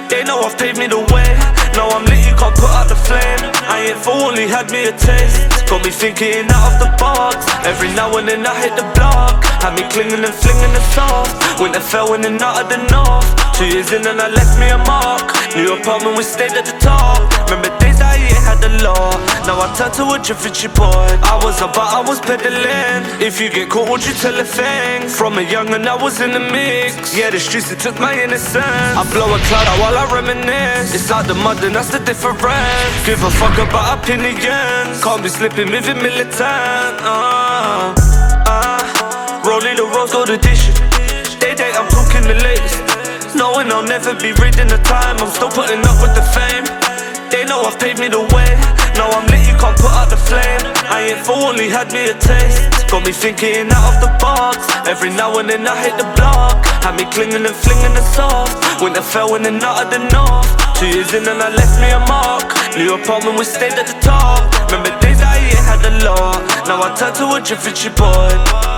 They know I've paved me the way. Now I'm lit, you can't put out the flame. I ain't full, only had me a taste. Got me thinking out of the box. Every now and then I hit the block. Had me clinging and flinging the soft. Winter fell in and out of the north. Two years in and I left me a mark. New apartment, we stayed at the top. Remember days I a lot. Now I turn to a Jiffy boy. I was about, I was peddling. If you get caught, would you tell a thing? From a young and I was in the mix. Yeah, the streets, it took my innocence. I blow a cloud out while I reminisce. It's out the mud and that's the difference. Give a fuck about opinions. Can't be slipping, moving militant. Uh, uh, rolling the rose, go the dishes. Day day, I'm talking the latest. Knowing I'll never be reading the time, I'm still putting up with the fame. They know I've paved me the way. Now I'm lit, you can't put out the flame. I ain't full, only had me a taste. Got me thinking out of the box. Every now and then I hit the block. Had me clinging and flinging the soft. Winter fell in and out of the north. Two years in and I left me a mark. New apartment, we stayed at the top. Remember days I ain't had a lot. Now I turn to a Jiffy boy.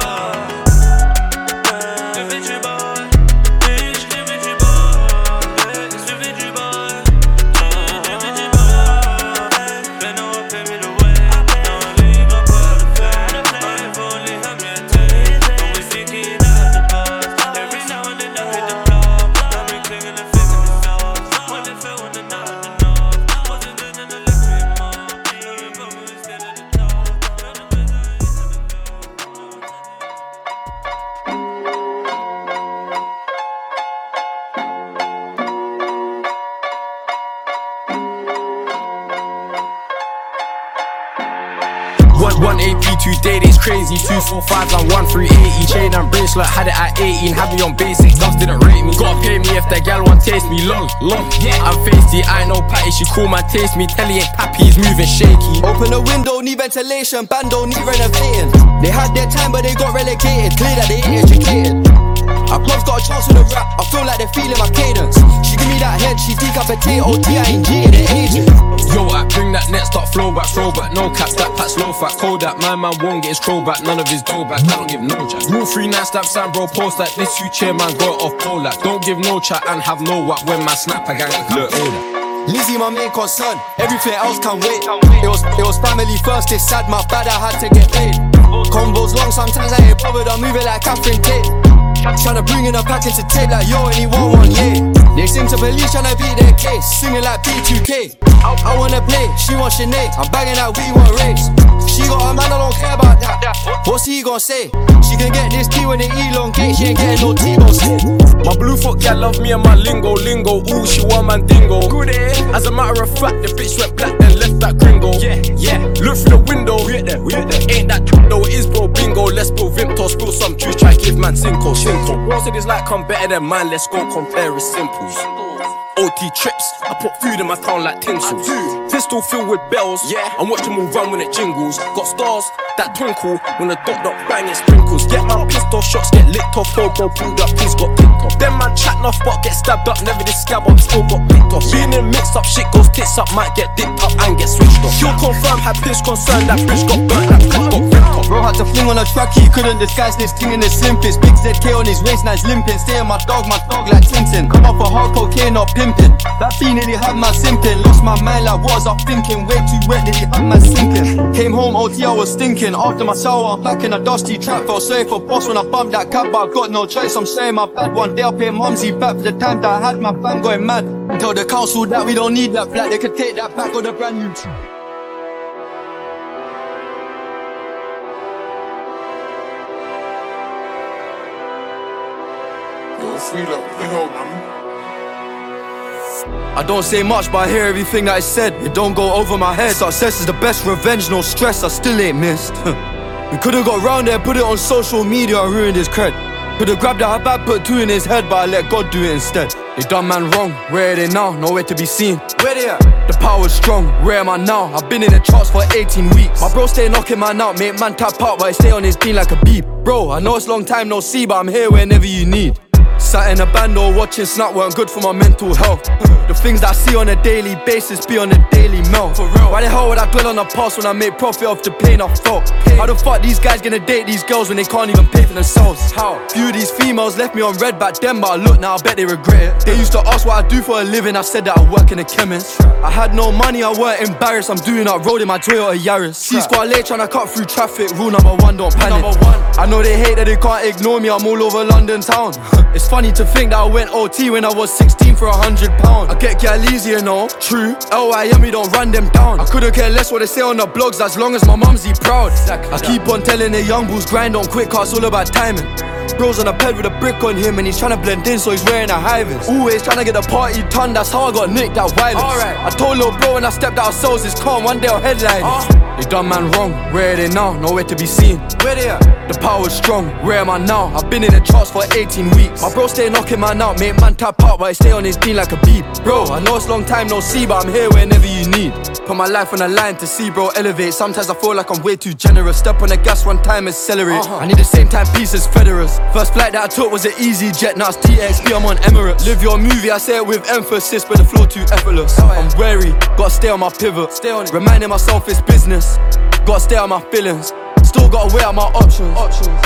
Four, five, and one, three, eighty. Chain and bracelet, had it at 18. Had me on basics, dust didn't rate me. Gotta pay me if that gal want taste me long, long. Yeah, I'm feisty, I ain't no patty. She cool, man, taste me. Telly ain't pappy, he's moving shaky. Open a window, need ventilation, bando need renovating. They had their time, but they got relegated. Clear that they ain't educated. Our club's got a chance with a rap. I feel like they're feeling my cadence. She give me that head, she decapitate OT, I ain't G, they agent. Yo, I bring that next start flow back, throw back. No caps, that pat slow fat. Cold that my man won't get his crow back. None of his dough back. I don't give no chat. Rule three, nine stamp, sign, bro, post that. This you chair, man, go off pole that. Don't give no chat and have no what when my snap, I gang, I can't that. Lizzie, my main concern. Everything else can wait. It was it was family first. It's sad, my bad. I had to get paid. Combos long, sometimes I ain't bothered. I'm moving like Catherine Tate. Tryna bring in a package to tape like yo, anyone want yeah. They seem to believe tryna beat their case, singing like P2K. I wanna play, she wants Sinead. I'm banging out, we want race. She got a man, I don't care about that. What's he gonna say? She can get this T when it elongate, she ain't getting no T-bone My blue foot gal love me and my lingo, lingo. Ooh, she want my dingo. Good eh? As a matter of fact, the bitch went black then left that gringo. Yeah, yeah. Look through the window. We there, we there. Ain't that true though? It is bro bingo. Let's go Vimto, spill some juice, try give man Cinco, Cinco. Bro said it's like I'm better than mine. Let's go compare it simples. OT trips, I put food in my town like tinsel. Pistol filled with bells, yeah. I'm watching them run when it jingles. Got stars that twinkle when the dot dot bang it sprinkles. Get my pistol shots, get licked off, go bro pulled up, he's got picked off. Then my chatting off, but get stabbed up, never this scab up, still got picked off. Being in mixed up, shit goes tits up, might get dipped up and get switched off. Kill confirmed, had piss concerned, that bitch got burnt, that clip got ripped off. Bro had to fling on a track, he couldn't disguise this thing in the slimpest. Big ZK on his waist, now he's limping. Stay my dog, my dog like Tintin. Come off a hard cocaine, not pimping. That beat nearly had my sinking. Lost my mind like what was I thinking? Way too wet, nearly had my sinking. Came home, oh, OT, I was stinking. After my shower, I'm back in a dusty trap. Felt safe for boss when I bumped that cab, but I got no choice. I'm saying my bad. One day I'll pay Mumsy back for the time that I had my fam going mad. Tell the council that we don't need that flat, they could take that back or the brand new tune. I don't say much, but I hear everything that is said. It don't go over my head. Success is the best revenge, no stress, I still ain't missed. we could've got round there, put it on social media, and ruined his cred. Could've grabbed a bad, put two in his head, but I let God do it instead. They done man wrong, where are they now? Nowhere to be seen. Where they at? The power's strong, where am I now? I've been in the charts for 18 weeks. My bro stay knocking man out, make man tap out, but I stay on his team like a beep. Bro, I know it's long time no see, but I'm here whenever you need. Sat in a band or watching Snap weren't good for my mental health. The things that I see on a daily basis be on a daily melt. For real. Why the hell would I dwell on the past when I make profit off the pain I felt? How the fuck these guys gonna date these girls when they can't even pay for themselves? How? Few of these females left me on red back then, but I look now, I bet they regret it. They used to ask what I do for a living, I said that I work in a chemist. I had no money, I weren't embarrassed. I'm doing that road in my Toyota Yaris. C squad late trying to cut through traffic. Rule number one, don't panic. Number one. I know they hate that they can't ignore me. I'm all over London town. it's funny to think that I went OT when I was 16 for a hundred pounds. I get gal easy, you know. True. LYM, we don't run them down. I couldn't care less what they say on the blogs as long as my mumsy proud. I keep on telling the young bulls grind on quick, cause all about timing. Bros on a ped with a brick on him and he's trying to blend in so he's wearing a high vis. Always trying to get the party done, that's how I got nicked that violence. Alright. I told little bro when I stepped out of souls, it's calm, one day I'll headline. it. They done man wrong, where are they now? Nowhere to be seen. Where they at? The power's strong, where am I now? I've been in the charts for 18 weeks. My bro stay knocking man out, make man tap out, but I stay on his team like a beep. Bro, I know it's long time no see, but I'm here whenever you need. Put my life on the line to see bro elevate. Sometimes I feel like I'm way too generous. Step on the gas one time, accelerate. Uh-huh. I need the same time piece as Federers. First flight that I took was an EasyJet, now it's TXP, I'm on Emirates. Live your movie, I say it with emphasis, but the flow too effortless. I'm wary, gotta stay on my pivot. Stay on it. Reminding myself it's business. Gotta stay on my feelings. Still gotta weigh out my options.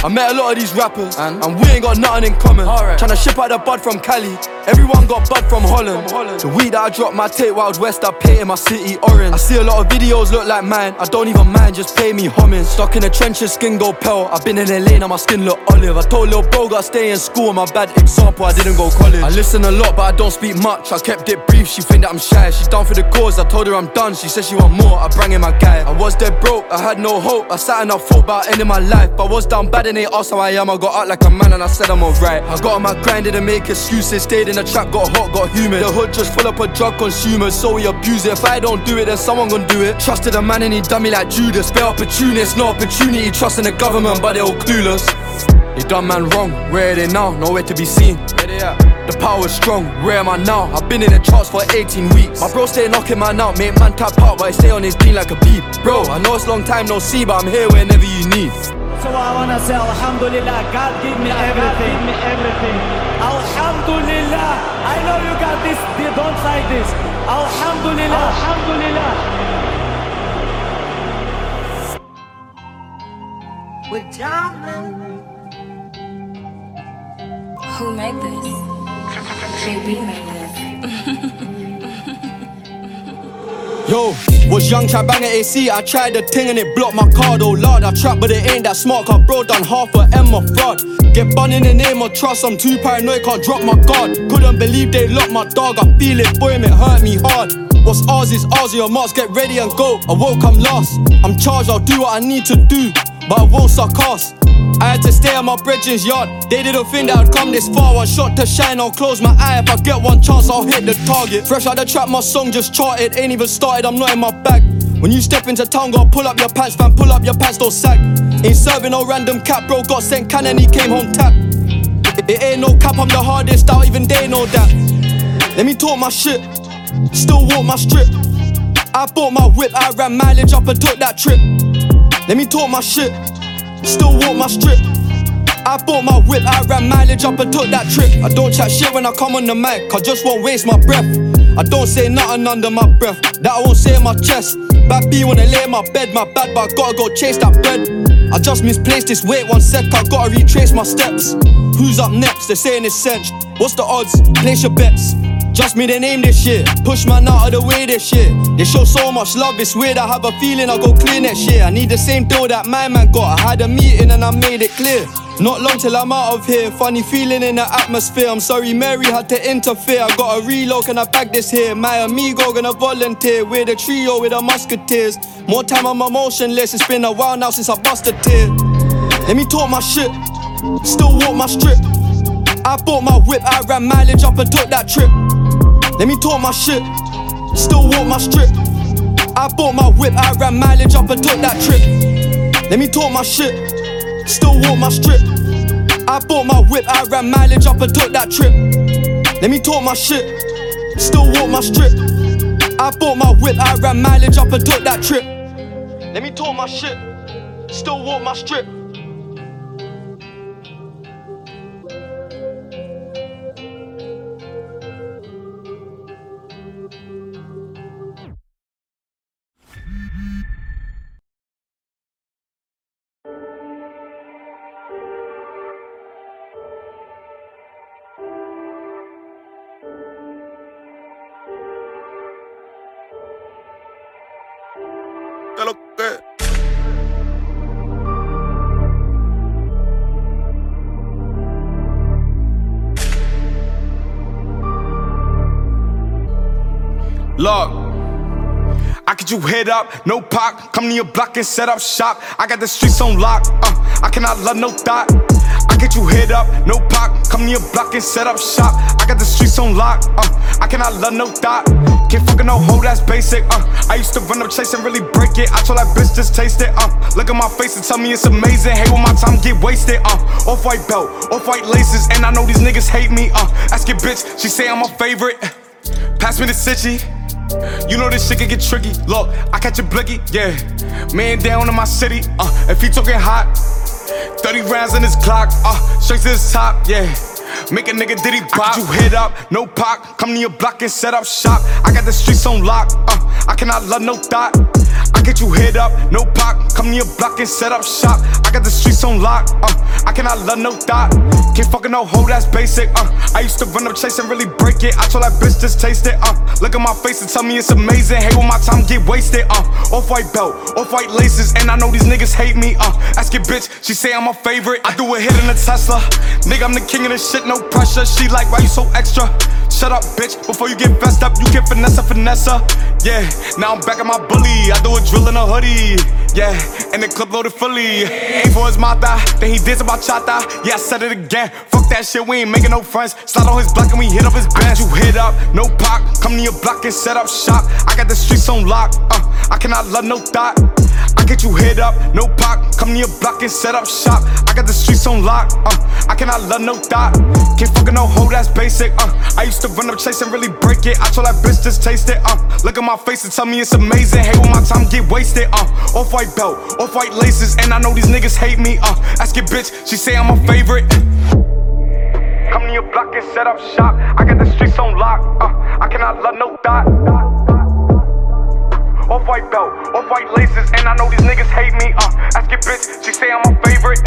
I met a lot of these rappers, and, we ain't got nothing in common. Tryna ship out the bud from Cali. Everyone got bud from Holland. The weed that I dropped my tape Wild West, I painted my city orange. I see a lot of videos look like mine. I don't even mind, just pay me homage. Stuck in the trenches, skin go pale. I've been in LA, now my skin look olive. I told little bro, gotta stay in school. My bad example, I didn't go college. I listen a lot, but I don't speak much. I kept it brief, she think that I'm shy. She's done for the cause, I told her I'm done. She said she want more, I bring in my guy. I was dead broke, I had no hope. I sat and I thought about ending my life. I was down bad and they asked how I am. I got out like a man and I said I'm alright. I got on my grind, didn't make excuses. Stayed in the trap, got hot, got humid. The hood just full up of drug consumers, so we abuse it. If I don't do it, then someone gon' do it. Trusted a man and he done me like Judas. Fair opportunist, no opportunity. Trusting the government, but they all clueless. They done man wrong, where are they now? Nowhere to be seen. Where they at? The power's strong, where am I now? I've been in the charts for 18 weeks. My bro stay knocking man out, make man tap out, but I stay on his team like a beep. Bro, I know it's long time no see, but I'm here whenever you need. So I wanna say Alhamdulillah, God give me everything. Give me everything. Alhamdulillah. I know you got this, they don't like this. Alhamdulillah. Alhamdulillah. With diamonds. Who made this? JB made this. Yo, was young, try bang at AC. I tried the thing and it blocked my card. Oh lord, I trap, but it ain't that smart. Cause bro done half a M of fraud. Get bun in the name of trust. I'm too paranoid, can't drop my guard. Couldn't believe they locked my dog. I feel it, boy, it hurt me hard. What's ours is ours, your marks, get ready and go. I won't come last. I'm charged, I'll do what I need to do, but won't suck ass. I had to stay at my bridge's yard. They didn't think that I'd come this far. One shot to shine, I'll close my eye. If I get one chance, I'll hit the target. Fresh out the trap, my song just charted. Ain't even started, I'm not in my bag. When you step into town, gotta pull up your pants, fam. Pull up your pants, don't sag. Ain't serving no random cap, bro. Got sent can and he came home tap. It ain't no cap, I'm the hardest out, even they know that. Let me talk my shit, still walk my strip. I bought my whip, I ran mileage up and took that trip. Let me talk my shit. Still walk my strip. I bought my whip, I ran mileage up and took that trip. I don't chat shit when I come on the mic, I just won't waste my breath. I don't say nothing under my breath, that I won't say in my chest. Bad B I lay in my bed, my bad, but I gotta go chase that bread. I just misplaced this, weight, one sec, I gotta retrace my steps. Who's up next? They're saying it's cinch. What's the odds? Place your bets. Just me, they name this shit. Push man out of the way, this shit. They show so much love, it's weird. I have a feeling I'll go clean next year. I need the same dough that my man got. I had a meeting and I made it clear. Not long till I'm out of here. Funny feeling in the atmosphere. I'm sorry, Mary had to interfere. I got a reload, can I bag this here? My amigo gonna volunteer. We're the trio with the musketeers. More time I'm emotionless. It's been a while now since I busted tear. Let me talk my shit. Still walk my strip. I bought my whip, I ran mileage up and took that trip. Let me talk my shit. Still walk my strip. I bought my whip, I ran mileage up and took that trip. Let me talk my shit. Still walk my strip. I bought my whip, I ran mileage up and took that trip. Let me talk my shit. Still walk my strip. I bought my whip, I ran mileage up and took that trip. Let me talk my shit. Still walk my strip. I get you hit up, no pop. Come to your block and set up shop. I got the streets on lock. Uh, I cannot love no thought. I get you hit up, no pop. Come to your block and set up shop. I got the streets on lock. Uh, I cannot love no thought. Can't fucking no hoe, that's basic. Uh, I used to run up chase and really break it. I told that bitch just taste it. Uh, look at my face and tell me it's amazing. Hey, when my time get wasted. Uh, off white belt, off white laces, and I know these niggas hate me. Uh, ask your bitch, she say I'm a favorite. Pass me the city. You know this shit can get tricky. Look, I catch a blicky, yeah. Man down in my city, uh, if he talking hot, 30 rounds in his clock, uh, straight to his top, yeah. Make a nigga diddy pop. Get you hit up, no pop. Come to your block and set up shop. I got the streets on lock, uh, I cannot love no thought. I get you hit up, no pop. Come to your block and set up shop. I got the streets on lock, uh, I cannot love no thought. Can't fucking no hoe, that's basic, uh. I used to run up chase and really break it. I told that bitch just taste it, uh. Look at my face and tell me it's amazing. Hey, when my time get wasted, uh. Off white belt, off white laces, and I know these niggas hate me, uh. Ask your bitch, she say I'm a favorite. I do a hit in a Tesla. Nigga, I'm the king of this shit, no pressure. She like, why you so extra? Shut up, bitch. Before you get vest up, you get finesse, finesse. Yeah, now I'm back at my bully. I do a drill in a hoodie. Yeah, and the clip loaded fully. Aim for his mata, then he did about chata. Yeah, I said it again. Fuck that shit, we ain't making no friends. Slide on his block and we hit up his bench. You hit up, no pop. Come to your block and set up shop. I got the streets on lock. Uh, I cannot love no thought. I get you hit up, no pop. Come to your block and set up shop. I got the streets on lock. Uh, I cannot love no thought. Can't fucking no hoe, that's basic. Uh, I used to run up chase and really break it. I told that bitch just taste it. Uh, look at my face and tell me it's amazing. Hey, when my time get wasted. Uh, off white belt, off white laces, and I know these niggas hate me. Uh, ask your bitch, she say I'm a favorite. Come to your block and set up shop. I got the streets on lock. Uh, I cannot love no thought. Off white belt, off white laces, and I know these niggas hate me. Uh, ask your bitch, she say I'm a favorite.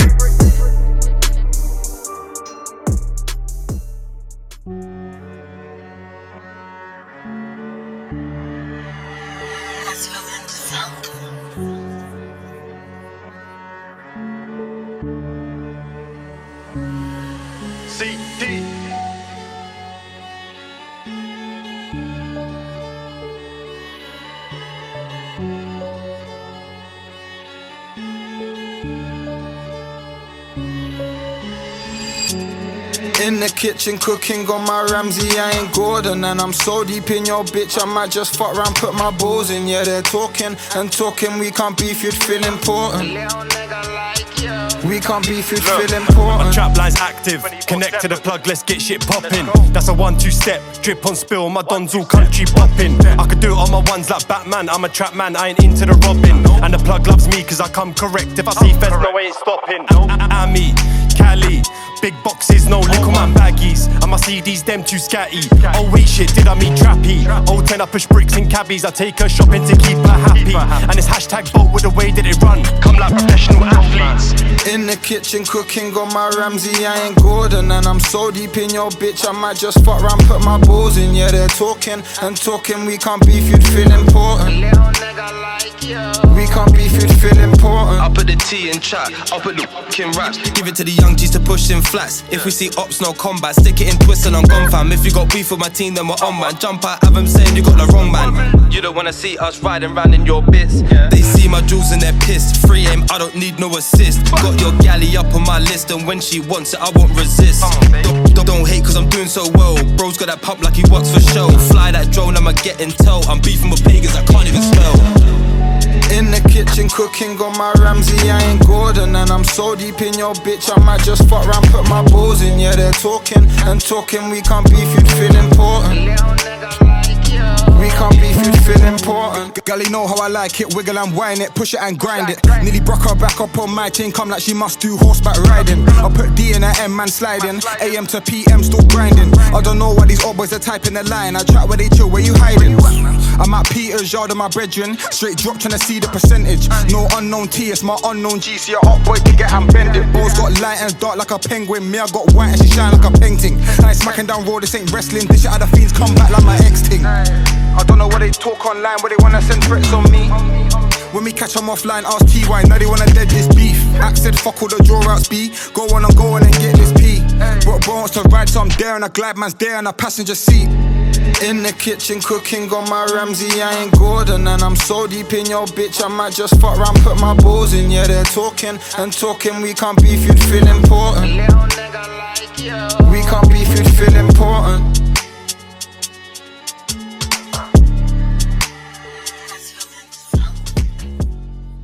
In the kitchen cooking, got my Ramsey, I ain't Gordon. And I'm so deep in your bitch, I might just fuck round, put my balls in. Yeah, they're talking and talking, we can't beef, you'd feel important. We can't beef, you'd feel My important. trap line's active. Connect to the plug, let's get shit popping. That's a one two step. Drip on spill, my dons all country popping. I could do it on my ones like Batman. I'm a trap man, I ain't into the robbing. And the plug loves me cause I come correct. If I see feds, no, I ain't stopping. Ami, Cali. Big boxes, no little man baggies. And my CDs, them too scatty. Oh wait, shit, did I meet Trappy? Oh 10, I push bricks in cabbies. I take her shopping to keep her happy. And it's hashtag vote with the way that it run. Come like professional athletes. In In the kitchen cooking, got my Ramsey, I ain't Gordon. And I'm so deep in your bitch, I might just fuck round, put my balls in. Yeah, they're talking and talking, we can't beef, you'd feel important. We can't beef, you'd feel important. I'll put the T in chat, I'll put the in raps. Give it to the young G's to push in flats. If we see ops, no combat, stick it in twist and I'm gone fam. If you got beef with my team, then we're on man. Jump out, have them saying you got the wrong man. You don't wanna see us riding round in your bits. They see my jewels and they're pissed. Free aim, I don't need no assist. Got your galley up on my list, and when she wants it, I won't resist. Don't, don't, hate cause I'm doing so well. Bro's got that pump like he works for show. Fly that drone, I'ma get intel. I'm beefing with pagans, I can't even spell. In the kitchen cooking, got my Ramsey, I ain't Gordon. And I'm so deep in your bitch, I might just fuck round, put my balls in. Yeah, they're talking and talking, we can't beef, you'd feel important. We can't beef, you'd feel important. Gully know how I like it, wiggle and whine it, push it and grind it. Nearly broke her back up on my chain, come like she must do horseback riding. I put D in a M man sliding, AM to PM still grinding. I don't know why these old boys are typing the line. I chat where they chill, where you hiding? I'm at Peter's yard of my brethren, straight drop trying to see the percentage. No unknown T, it's my unknown G. See a hot boy can get hand bended. Bo's got light and dark like a penguin. Me, I got white and she shine like a painting. I ain't smacking down road, this ain't wrestling. This shit how the fiends come back like my ex thing. I don't know what they talk online, what they wanna send threats on me. When we catch them offline, ask TY, now they wanna dead this beef. Axe said, fuck all the draw outs, B. Go on and go on and get this P. Bro wants to ride, so I'm there, and a glide man's there, and a passenger seat. In the kitchen cooking, got my Ramsey, I ain't Gordon. And I'm so deep in your bitch, I might just fuck round, put my balls in. Yeah, they're talking and talking, we can't beef, you'd feel important. We can't beef, you'd feel important.